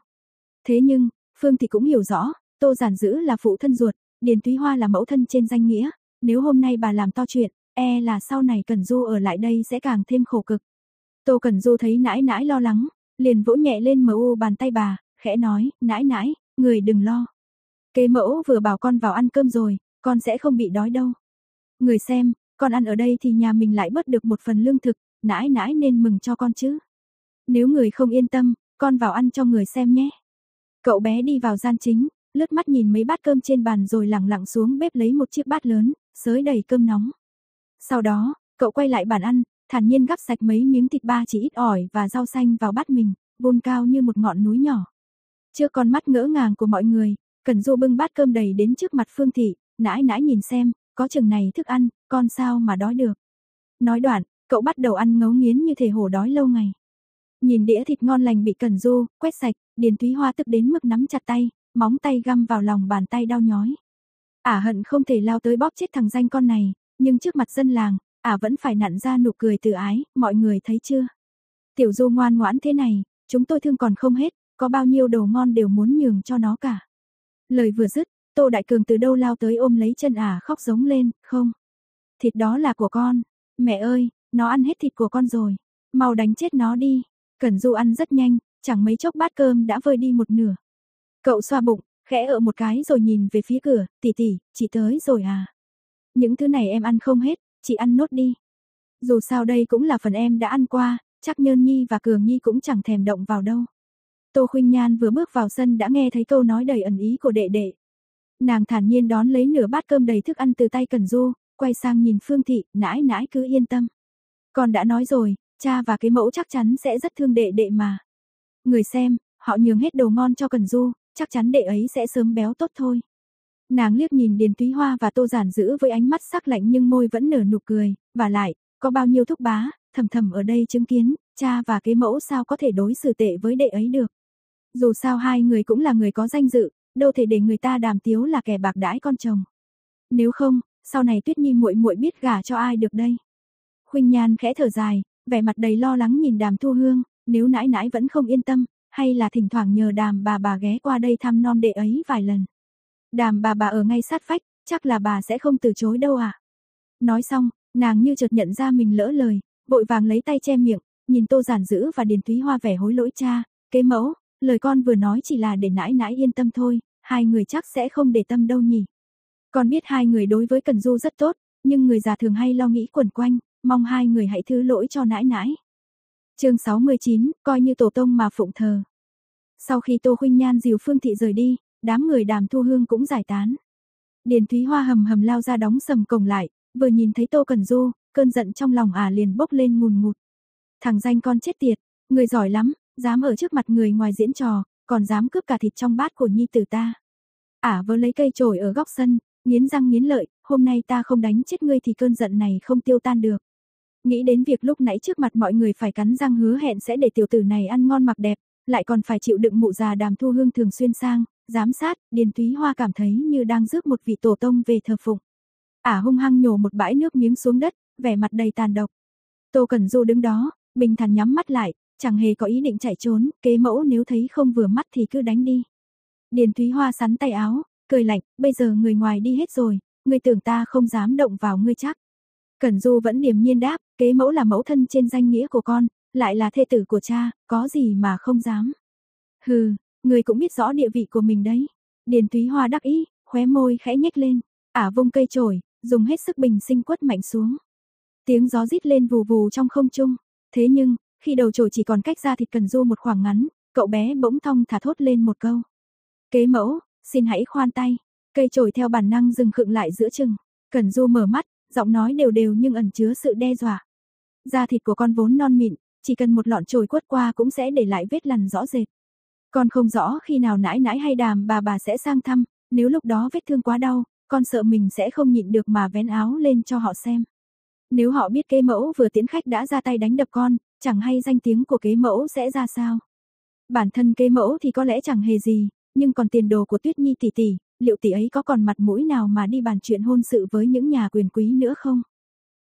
Thế nhưng, Phương Thị cũng hiểu rõ, Tô Giản Dữ là phụ thân ruột, Điền Túy Hoa là mẫu thân trên danh nghĩa, nếu hôm nay bà làm to chuyện, e là sau này Cần Du ở lại đây sẽ càng thêm khổ cực. Tô Cần Du thấy nãi nãi lo lắng, liền vỗ nhẹ lên mờ u bàn tay bà, khẽ nói, nãi nãi, người đừng lo. Kế mẫu vừa bảo con vào ăn cơm rồi, con sẽ không bị đói đâu. Người xem, con ăn ở đây thì nhà mình lại bớt được một phần lương thực, nãi nãi nên mừng cho con chứ. Nếu người không yên tâm, con vào ăn cho người xem nhé. Cậu bé đi vào gian chính, lướt mắt nhìn mấy bát cơm trên bàn rồi lẳng lặng xuống bếp lấy một chiếc bát lớn, xới đầy cơm nóng. Sau đó, cậu quay lại bàn ăn, thản nhiên gắp sạch mấy miếng thịt ba chỉ ít ỏi và rau xanh vào bát mình, vun cao như một ngọn núi nhỏ. Trước con mắt ngỡ ngàng của mọi người, Cần Du bưng bát cơm đầy đến trước mặt Phương Thị, nãi nãi nhìn xem, có chừng này thức ăn, con sao mà đói được. Nói đoạn, cậu bắt đầu ăn ngấu nghiến như thể hổ đói lâu ngày. Nhìn đĩa thịt ngon lành bị Cần Du quét sạch, Điền Thúy Hoa tức đến mức nắm chặt tay, móng tay găm vào lòng bàn tay đau nhói. Ả hận không thể lao tới bóp chết thằng danh con này, nhưng trước mặt dân làng, Ả vẫn phải nặn ra nụ cười từ ái, mọi người thấy chưa? Tiểu Du ngoan ngoãn thế này, chúng tôi thương còn không hết, có bao nhiêu đồ ngon đều muốn nhường cho nó cả. Lời vừa dứt, Tô Đại Cường từ đâu lao tới ôm lấy chân ả khóc giống lên, không. thịt đó là của con. Mẹ ơi, nó ăn hết thịt của con rồi. Mau đánh chết nó đi. Cẩn Du ăn rất nhanh, chẳng mấy chốc bát cơm đã vơi đi một nửa. Cậu xoa bụng, khẽ ợ một cái rồi nhìn về phía cửa, tỷ tỷ, chị tới rồi à. Những thứ này em ăn không hết, chị ăn nốt đi. Dù sao đây cũng là phần em đã ăn qua, chắc Nhơn Nhi và Cường Nhi cũng chẳng thèm động vào đâu. Tô Khuynh Nhan vừa bước vào sân đã nghe thấy câu nói đầy ẩn ý của đệ đệ. Nàng thản nhiên đón lấy nửa bát cơm đầy thức ăn từ tay Cẩn Du, quay sang nhìn Phương Thị, nãi nãi cứ yên tâm. Con đã nói rồi, cha và cái mẫu chắc chắn sẽ rất thương đệ đệ mà. Người xem, họ nhường hết đồ ngon cho Cẩn Du, chắc chắn đệ ấy sẽ sớm béo tốt thôi. Nàng liếc nhìn Điền Túy Hoa và Tô Giản giữ với ánh mắt sắc lạnh nhưng môi vẫn nở nụ cười, và lại, có bao nhiêu thúc bá, thầm thầm ở đây chứng kiến, cha và cái mẫu sao có thể đối xử tệ với đệ ấy được. Dù sao hai người cũng là người có danh dự, đâu thể để người ta đàm tiếu là kẻ bạc đãi con chồng. Nếu không, sau này Tuyết Nhi muội muội biết gả cho ai được đây. Khuynh Nhan khẽ thở dài, vẻ mặt đầy lo lắng nhìn Đàm Thu Hương, nếu nãi nãi vẫn không yên tâm, hay là thỉnh thoảng nhờ Đàm bà bà ghé qua đây thăm non đệ ấy vài lần. Đàm bà bà ở ngay sát vách, chắc là bà sẽ không từ chối đâu à. Nói xong, nàng như chợt nhận ra mình lỡ lời, vội vàng lấy tay che miệng, nhìn Tô Giản Dữ và Điền Thúy Hoa vẻ hối lỗi cha, kế mẫu, lời con vừa nói chỉ là để nãi nãi yên tâm thôi, hai người chắc sẽ không để tâm đâu nhỉ. Con biết hai người đối với Cần Du rất tốt, nhưng người già thường hay lo nghĩ quẩn quanh, mong hai người hãy thứ lỗi cho nãi nãi. chương 69, coi như tổ tông mà phụng thờ. Sau khi Tô Khuynh Nhan dìu Phương Thị rời đi, đám người đàm thu hương cũng giải tán. Điền Thúy Hoa hầm hầm lao ra đóng sầm cổng lại, vừa nhìn thấy Tô Cần Du, cơn giận trong lòng à liền bốc lên ngùn ngụt. Thằng danh con chết tiệt, người giỏi lắm, dám ở trước mặt người ngoài diễn trò, còn dám cướp cả thịt trong bát của nhi tử ta. Ả à vớ lấy cây chổi ở góc sân, nghiến răng nghiến lợi, hôm nay ta không đánh chết ngươi thì cơn giận này không tiêu tan được. Nghĩ đến việc lúc nãy trước mặt mọi người phải cắn răng hứa hẹn sẽ để tiểu tử này ăn ngon mặc đẹp, lại còn phải chịu đựng mụ già đàm thu hương thường xuyên sang, giám sát, Điền Túy Hoa cảm thấy như đang rước một vị tổ tông về thờ phụng. Ả hung hăng nhổ một bãi nước miếng xuống đất, vẻ mặt đầy tàn độc. Tô Cẩn Du đứng đó, bình thản nhắm mắt lại, chẳng hề có ý định chạy trốn, kế mẫu nếu thấy không vừa mắt thì cứ đánh đi. Điền Thúy Hoa sắn tay áo, cười lạnh, bây giờ người ngoài đi hết rồi, ngươi tưởng ta không dám động vào ngươi chắc. Cẩn Du vẫn điềm nhiên đáp, kế mẫu là mẫu thân trên danh nghĩa của con, lại là thê tử của cha, có gì mà không dám. Hừ, người cũng biết rõ địa vị của mình đấy. Điền Thúy Hoa đắc ý, khóe môi khẽ nhếch lên, ả vung cây chổi, dùng hết sức bình sinh quất mạnh xuống. Tiếng gió rít lên vù vù trong không trung, thế nhưng, khi đầu chổi chỉ còn cách ra thịt cần du một khoảng ngắn, cậu bé bỗng thong thả thốt lên một câu. Kế mẫu, xin hãy khoan tay. Cây chổi theo bản năng dừng khựng lại giữa chừng. Cần du mở mắt, giọng nói đều đều nhưng ẩn chứa sự đe dọa. Da thịt của con vốn non mịn, chỉ cần một lọn chổi quất qua cũng sẽ để lại vết lằn rõ rệt. Con không rõ khi nào nãi nãi hay đàm bà bà sẽ sang thăm, nếu lúc đó vết thương quá đau, con sợ mình sẽ không nhịn được mà vén áo lên cho họ xem. Nếu họ biết kế mẫu vừa tiến khách đã ra tay đánh đập con, chẳng hay danh tiếng của kế mẫu sẽ ra sao. Bản thân kế mẫu thì có lẽ chẳng hề gì, nhưng còn tiền đồ của Tuyết Nhi tỷ tỷ, liệu tỷ ấy có còn mặt mũi nào mà đi bàn chuyện hôn sự với những nhà quyền quý nữa không?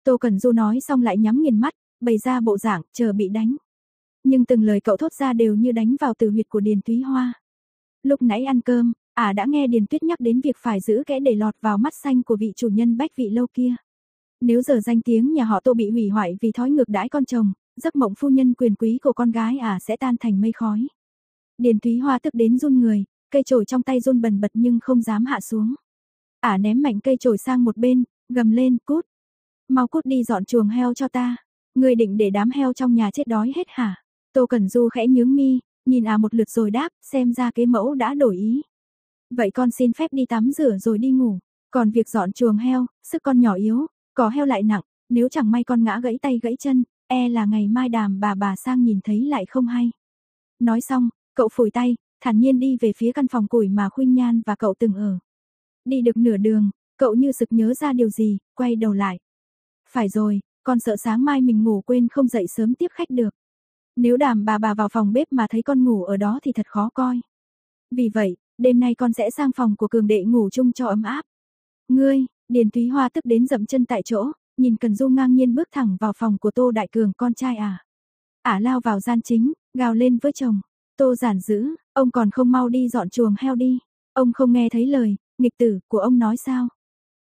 Tô Cẩn Du nói xong lại nhắm nghiền mắt, bày ra bộ dạng, chờ bị đánh. Nhưng từng lời cậu thốt ra đều như đánh vào từ huyệt của Điền Túy Hoa. Lúc nãy ăn cơm, ả à đã nghe Điền Tuyết nhắc đến việc phải giữ kẽ để lọt vào mắt xanh của vị chủ nhân bách vị lâu kia. Nếu giờ danh tiếng nhà họ Tô bị hủy hoại vì thói ngược đãi con chồng, giấc mộng phu nhân quyền quý của con gái ả à sẽ tan thành mây khói. Điền Thúy Hoa tức đến run người, cây chổi trong tay run bần bật nhưng không dám hạ xuống. Ả à ném mạnh cây chổi sang một bên, gầm lên, cút. Mau cút đi dọn chuồng heo cho ta. Người định để đám heo trong nhà chết đói hết hả? Tô Cẩn Du khẽ nhướng mi, nhìn à một lượt rồi đáp, xem ra cái mẫu đã đổi ý. Vậy con xin phép đi tắm rửa rồi đi ngủ. Còn việc dọn chuồng heo, sức con nhỏ yếu, có heo lại nặng, nếu chẳng may con ngã gãy tay gãy chân, e là ngày mai đàm bà bà sang nhìn thấy lại không hay. Nói xong, cậu phủi tay, thản nhiên đi về phía căn phòng củi mà Khuynh Nhan và cậu từng ở. Đi được nửa đường, cậu như sực nhớ ra điều gì, quay đầu lại. Phải rồi, con sợ sáng mai mình ngủ quên không dậy sớm tiếp khách được. Nếu đàm bà bà vào phòng bếp mà thấy con ngủ ở đó thì thật khó coi. Vì vậy, đêm nay con sẽ sang phòng của cường đệ ngủ chung cho ấm áp. Ngươi, Điền Thúy Hoa tức đến dậm chân tại chỗ, nhìn Cần Du ngang nhiên bước thẳng vào phòng của Tô Đại Cường con trai à. Ả lao vào gian chính, gào lên với chồng. Tô giản dữ, ông còn không mau đi dọn chuồng heo đi. Ông không nghe thấy lời, nghịch tử của ông nói sao.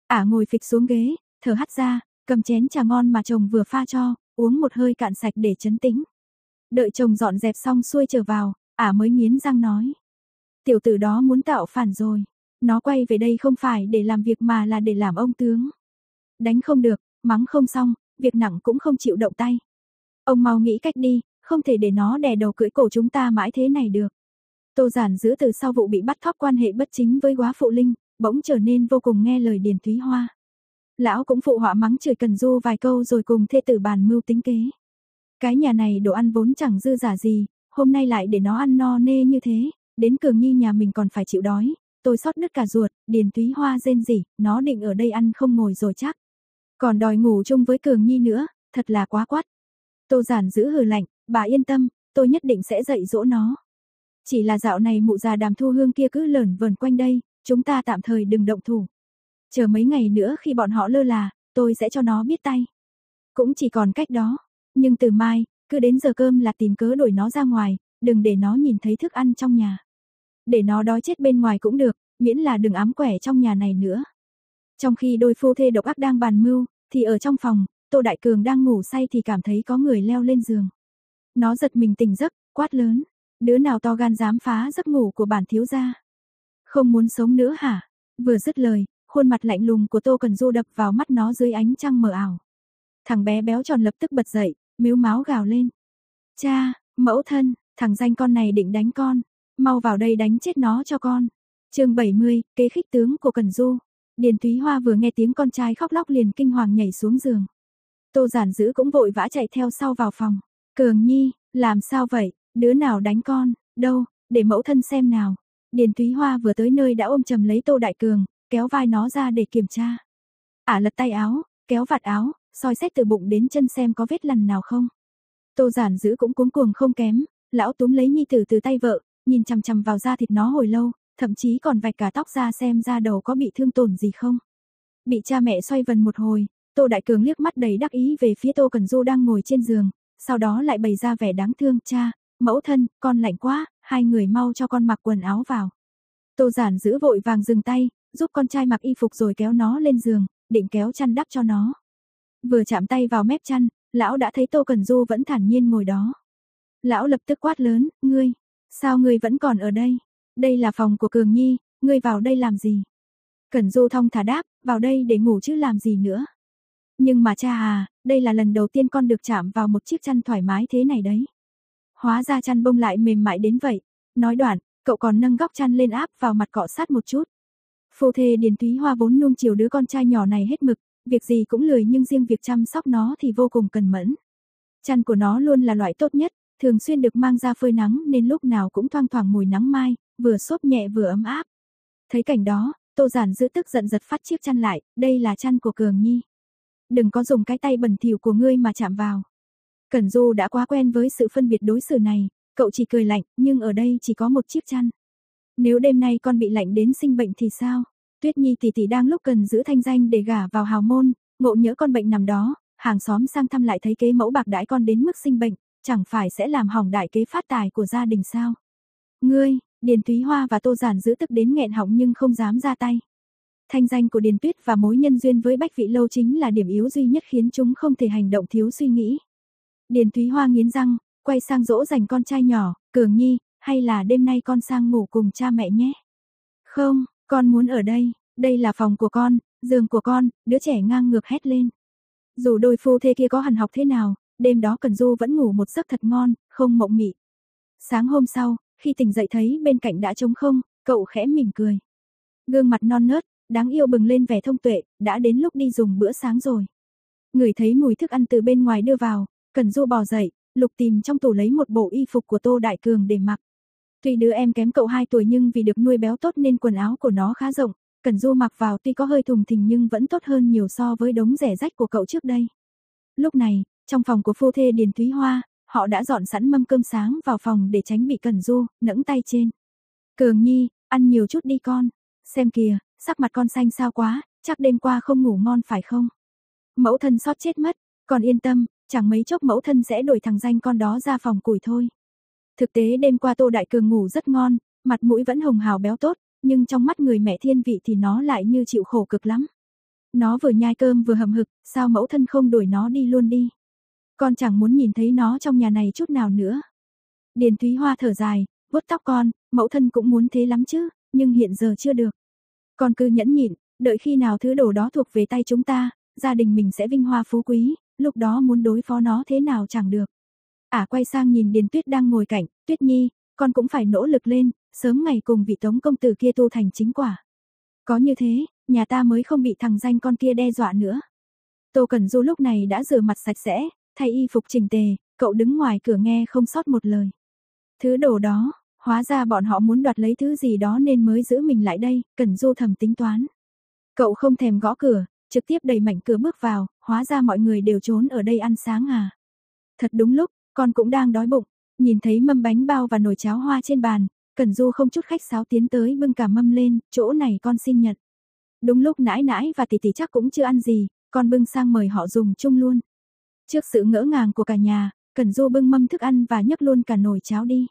Ả ngồi phịch xuống ghế, thở hắt ra, cầm chén trà ngon mà chồng vừa pha cho, uống một hơi cạn sạch để chấn tĩnh. Đợi chồng dọn dẹp xong xuôi trở vào, ả mới nghiến răng nói. Tiểu tử đó muốn tạo phản rồi, nó quay về đây không phải để làm việc mà là để làm ông tướng. Đánh không được, mắng không xong, việc nặng cũng không chịu động tay. Ông mau nghĩ cách đi, không thể để nó đè đầu cưỡi cổ chúng ta mãi thế này được. Tô Giản giữ từ sau vụ bị bắt thóc quan hệ bất chính với quá phụ linh, bỗng trở nên vô cùng nghe lời Điền Thúy Hoa. Lão cũng phụ họa mắng chửi Cần Du vài câu rồi cùng thê tử bàn mưu tính kế. Cái nhà này đồ ăn vốn chẳng dư giả gì, hôm nay lại để nó ăn no nê như thế, đến Cường Nhi nhà mình còn phải chịu đói, tôi sót nứt cả ruột, Điền Thúy Hoa rên rỉ, nó định ở đây ăn không ngồi rồi chắc. Còn đòi ngủ chung với Cường Nhi nữa, thật là quá quát. Tô Giản giữ hừ lạnh, bà yên tâm, tôi nhất định sẽ dạy dỗ nó. Chỉ là dạo này mụ già đàm thu hương kia cứ lởn vởn quanh đây, chúng ta tạm thời đừng động thủ. Chờ mấy ngày nữa khi bọn họ lơ là, tôi sẽ cho nó biết tay. Cũng chỉ còn cách đó. Nhưng từ mai, cứ đến giờ cơm là tìm cớ đuổi nó ra ngoài, đừng để nó nhìn thấy thức ăn trong nhà. Để nó đói chết bên ngoài cũng được, miễn là đừng ám quẻ trong nhà này nữa. Trong khi đôi phu thê độc ác đang bàn mưu, thì ở trong phòng, Tô Đại Cường đang ngủ say thì cảm thấy có người leo lên giường. Nó giật mình tỉnh giấc, quát lớn. Đứa nào to gan dám phá giấc ngủ của bản thiếu gia? Không muốn sống nữa hả? Vừa dứt lời, khuôn mặt lạnh lùng của Tô Cần Du đập vào mắt nó dưới ánh trăng mờ ảo. Thằng bé béo tròn lập tức bật dậy, miếu máu gào lên. Cha, mẫu thân, thằng danh con này định đánh con, mau vào đây đánh chết nó cho con. chương 70, kế khích tướng của Cần Du. Điền Thúy Hoa vừa nghe tiếng con trai khóc lóc liền kinh hoàng nhảy xuống giường. Tô giản dữ cũng vội vã chạy theo sau vào phòng. Cường Nhi, làm sao vậy, đứa nào đánh con, đâu, để mẫu thân xem nào. Điền Thúy Hoa vừa tới nơi đã ôm chầm lấy Tô Đại Cường, kéo vai nó ra để kiểm tra. Ả lật tay áo, kéo vạt áo, soi xét từ bụng đến chân xem có vết lằn nào không. Tô giản dữ cũng cuống cuồng không kém, lão túm lấy nhi tử từ tay vợ, nhìn chằm chằm vào da thịt nó hồi lâu, thậm chí còn vạch cả tóc ra xem da đầu có bị thương tổn gì không. Bị cha mẹ xoay vần một hồi, Tô Đại Cường liếc mắt đầy đắc ý về phía Tô Cần Du đang ngồi trên giường, sau đó lại bày ra vẻ đáng thương, cha, mẫu thân, con lạnh quá, hai người mau cho con mặc quần áo vào. Tô giản giữ vội vàng dừng tay, giúp con trai mặc y phục rồi kéo nó lên giường, định kéo chăn đắp cho nó. Vừa chạm tay vào mép chăn, lão đã thấy Tô Cần Du vẫn thản nhiên ngồi đó. Lão lập tức quát lớn, ngươi, sao ngươi vẫn còn ở đây? Đây là phòng của Cường Nhi, ngươi vào đây làm gì? cẩn Du thong thả đáp, vào đây để ngủ chứ làm gì nữa. Nhưng mà cha à, đây là lần đầu tiên con được chạm vào một chiếc chăn thoải mái thế này đấy. Hóa ra chăn bông lại mềm mại đến vậy. Nói đoạn, cậu còn nâng góc chăn lên áp vào mặt cọ sát một chút. Phu thê Điền Thúy Hoa vốn nuông chiều đứa con trai nhỏ này hết mực, việc gì cũng lười nhưng riêng việc chăm sóc nó thì vô cùng cần mẫn. Chăn của nó luôn là loại tốt nhất, thường xuyên được mang ra phơi nắng nên lúc nào cũng thoang thoảng mùi nắng mai, vừa xốp nhẹ vừa ấm áp. Thấy cảnh đó, Tô Giản giữ tức giận giật phát chiếc chăn lại, đây là chăn của Cường Nhi. Đừng có dùng cái tay bẩn thỉu của ngươi mà chạm vào. Cẩn Du đã quá quen với sự phân biệt đối xử này, cậu chỉ cười lạnh, nhưng ở đây chỉ có một chiếc chăn. Nếu đêm nay con bị lạnh đến sinh bệnh thì sao? Tuyết Nhi tỷ tỷ đang lúc cần giữ thanh danh để gả vào hào môn, ngộ nhớ con bệnh nằm đó, hàng xóm sang thăm lại thấy kế mẫu bạc đãi con đến mức sinh bệnh, chẳng phải sẽ làm hỏng đại kế phát tài của gia đình sao? Ngươi, Điền Thúy Hoa và Tô Giản giữ tức đến nghẹn họng nhưng không dám ra tay. Thanh danh của Điền Tuyết và mối nhân duyên với Bách Vị Lâu chính là điểm yếu duy nhất khiến chúng không thể hành động thiếu suy nghĩ. Điền Thúy Hoa nghiến răng, quay sang dỗ dành con trai nhỏ, Cường Nhi, hay là đêm nay con sang ngủ cùng cha mẹ nhé. Không, con muốn ở đây, đây là phòng của con, giường của con, đứa trẻ ngang ngược hét lên. Dù đôi phu thê kia có hằn học thế nào, đêm đó Cần Du vẫn ngủ một giấc thật ngon, không mộng mị. Sáng hôm sau, khi tỉnh dậy thấy bên cạnh đã trống không, cậu khẽ mỉm cười. Gương mặt non nớt, đáng yêu bừng lên vẻ thông tuệ, đã đến lúc đi dùng bữa sáng rồi. Người thấy mùi thức ăn từ bên ngoài đưa vào, Cần Du bò dậy, lục tìm trong tủ lấy một bộ y phục của Tô Đại Cường để mặc. Tuy đứa em kém cậu 2 tuổi nhưng vì được nuôi béo tốt nên quần áo của nó khá rộng, Cần Du mặc vào tuy có hơi thùng thình nhưng vẫn tốt hơn nhiều so với đống rẻ rách của cậu trước đây. Lúc này, trong phòng của phu thê Điền Thúy Hoa, họ đã dọn sẵn mâm cơm sáng vào phòng để tránh bị Cần Du nẫng tay trên. Cường Nhi, ăn nhiều chút đi con. Xem kìa, sắc mặt con xanh sao quá, chắc đêm qua không ngủ ngon phải không? Mẫu thân sót chết mất, còn yên tâm, chẳng mấy chốc mẫu thân sẽ đổi thằng danh con đó ra phòng củi thôi. Thực tế đêm qua Tô Đại Cường ngủ rất ngon, mặt mũi vẫn hồng hào béo tốt, nhưng trong mắt người mẹ thiên vị thì nó lại như chịu khổ cực lắm. Nó vừa nhai cơm vừa hầm hực, sao mẫu thân không đuổi nó đi luôn đi. Con chẳng muốn nhìn thấy nó trong nhà này chút nào nữa. Điền Thúy Hoa thở dài, vuốt tóc con, mẫu thân cũng muốn thế lắm chứ, nhưng hiện giờ chưa được. Con cứ nhẫn nhịn, đợi khi nào thứ đồ đó thuộc về tay chúng ta, gia đình mình sẽ vinh hoa phú quý, lúc đó muốn đối phó nó thế nào chẳng được. Ả à, quay sang nhìn Điền Tuyết đang ngồi cạnh, Tuyết Nhi, con cũng phải nỗ lực lên, sớm ngày cùng vị tống công tử kia tu thành chính quả. Có như thế, nhà ta mới không bị thằng danh con kia đe dọa nữa. Tô Cẩn Du lúc này đã rửa mặt sạch sẽ, thay y phục chỉnh tề, cậu đứng ngoài cửa nghe không sót một lời. Thứ đồ đó, hóa ra bọn họ muốn đoạt lấy thứ gì đó nên mới giữ mình lại đây, cần Du thầm tính toán. Cậu không thèm gõ cửa, trực tiếp đẩy mảnh cửa bước vào, hóa ra mọi người đều trốn ở đây ăn sáng à. Thật đúng lúc, con cũng đang đói bụng, nhìn thấy mâm bánh bao và nồi cháo hoa trên bàn, Cẩn Du không chút khách sáo tiến tới bưng cả mâm lên, chỗ này con xin nhận. Đúng lúc nãi nãi và tỷ tỷ chắc cũng chưa ăn gì, con bưng sang mời họ dùng chung luôn. Trước sự ngỡ ngàng của cả nhà, Cẩn Du bưng mâm thức ăn và nhấc luôn cả nồi cháo đi.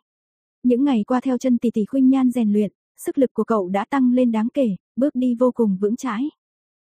Những ngày qua theo chân tỷ tỷ Khuynh Nhan rèn luyện, sức lực của cậu đã tăng lên đáng kể, bước đi vô cùng vững chãi.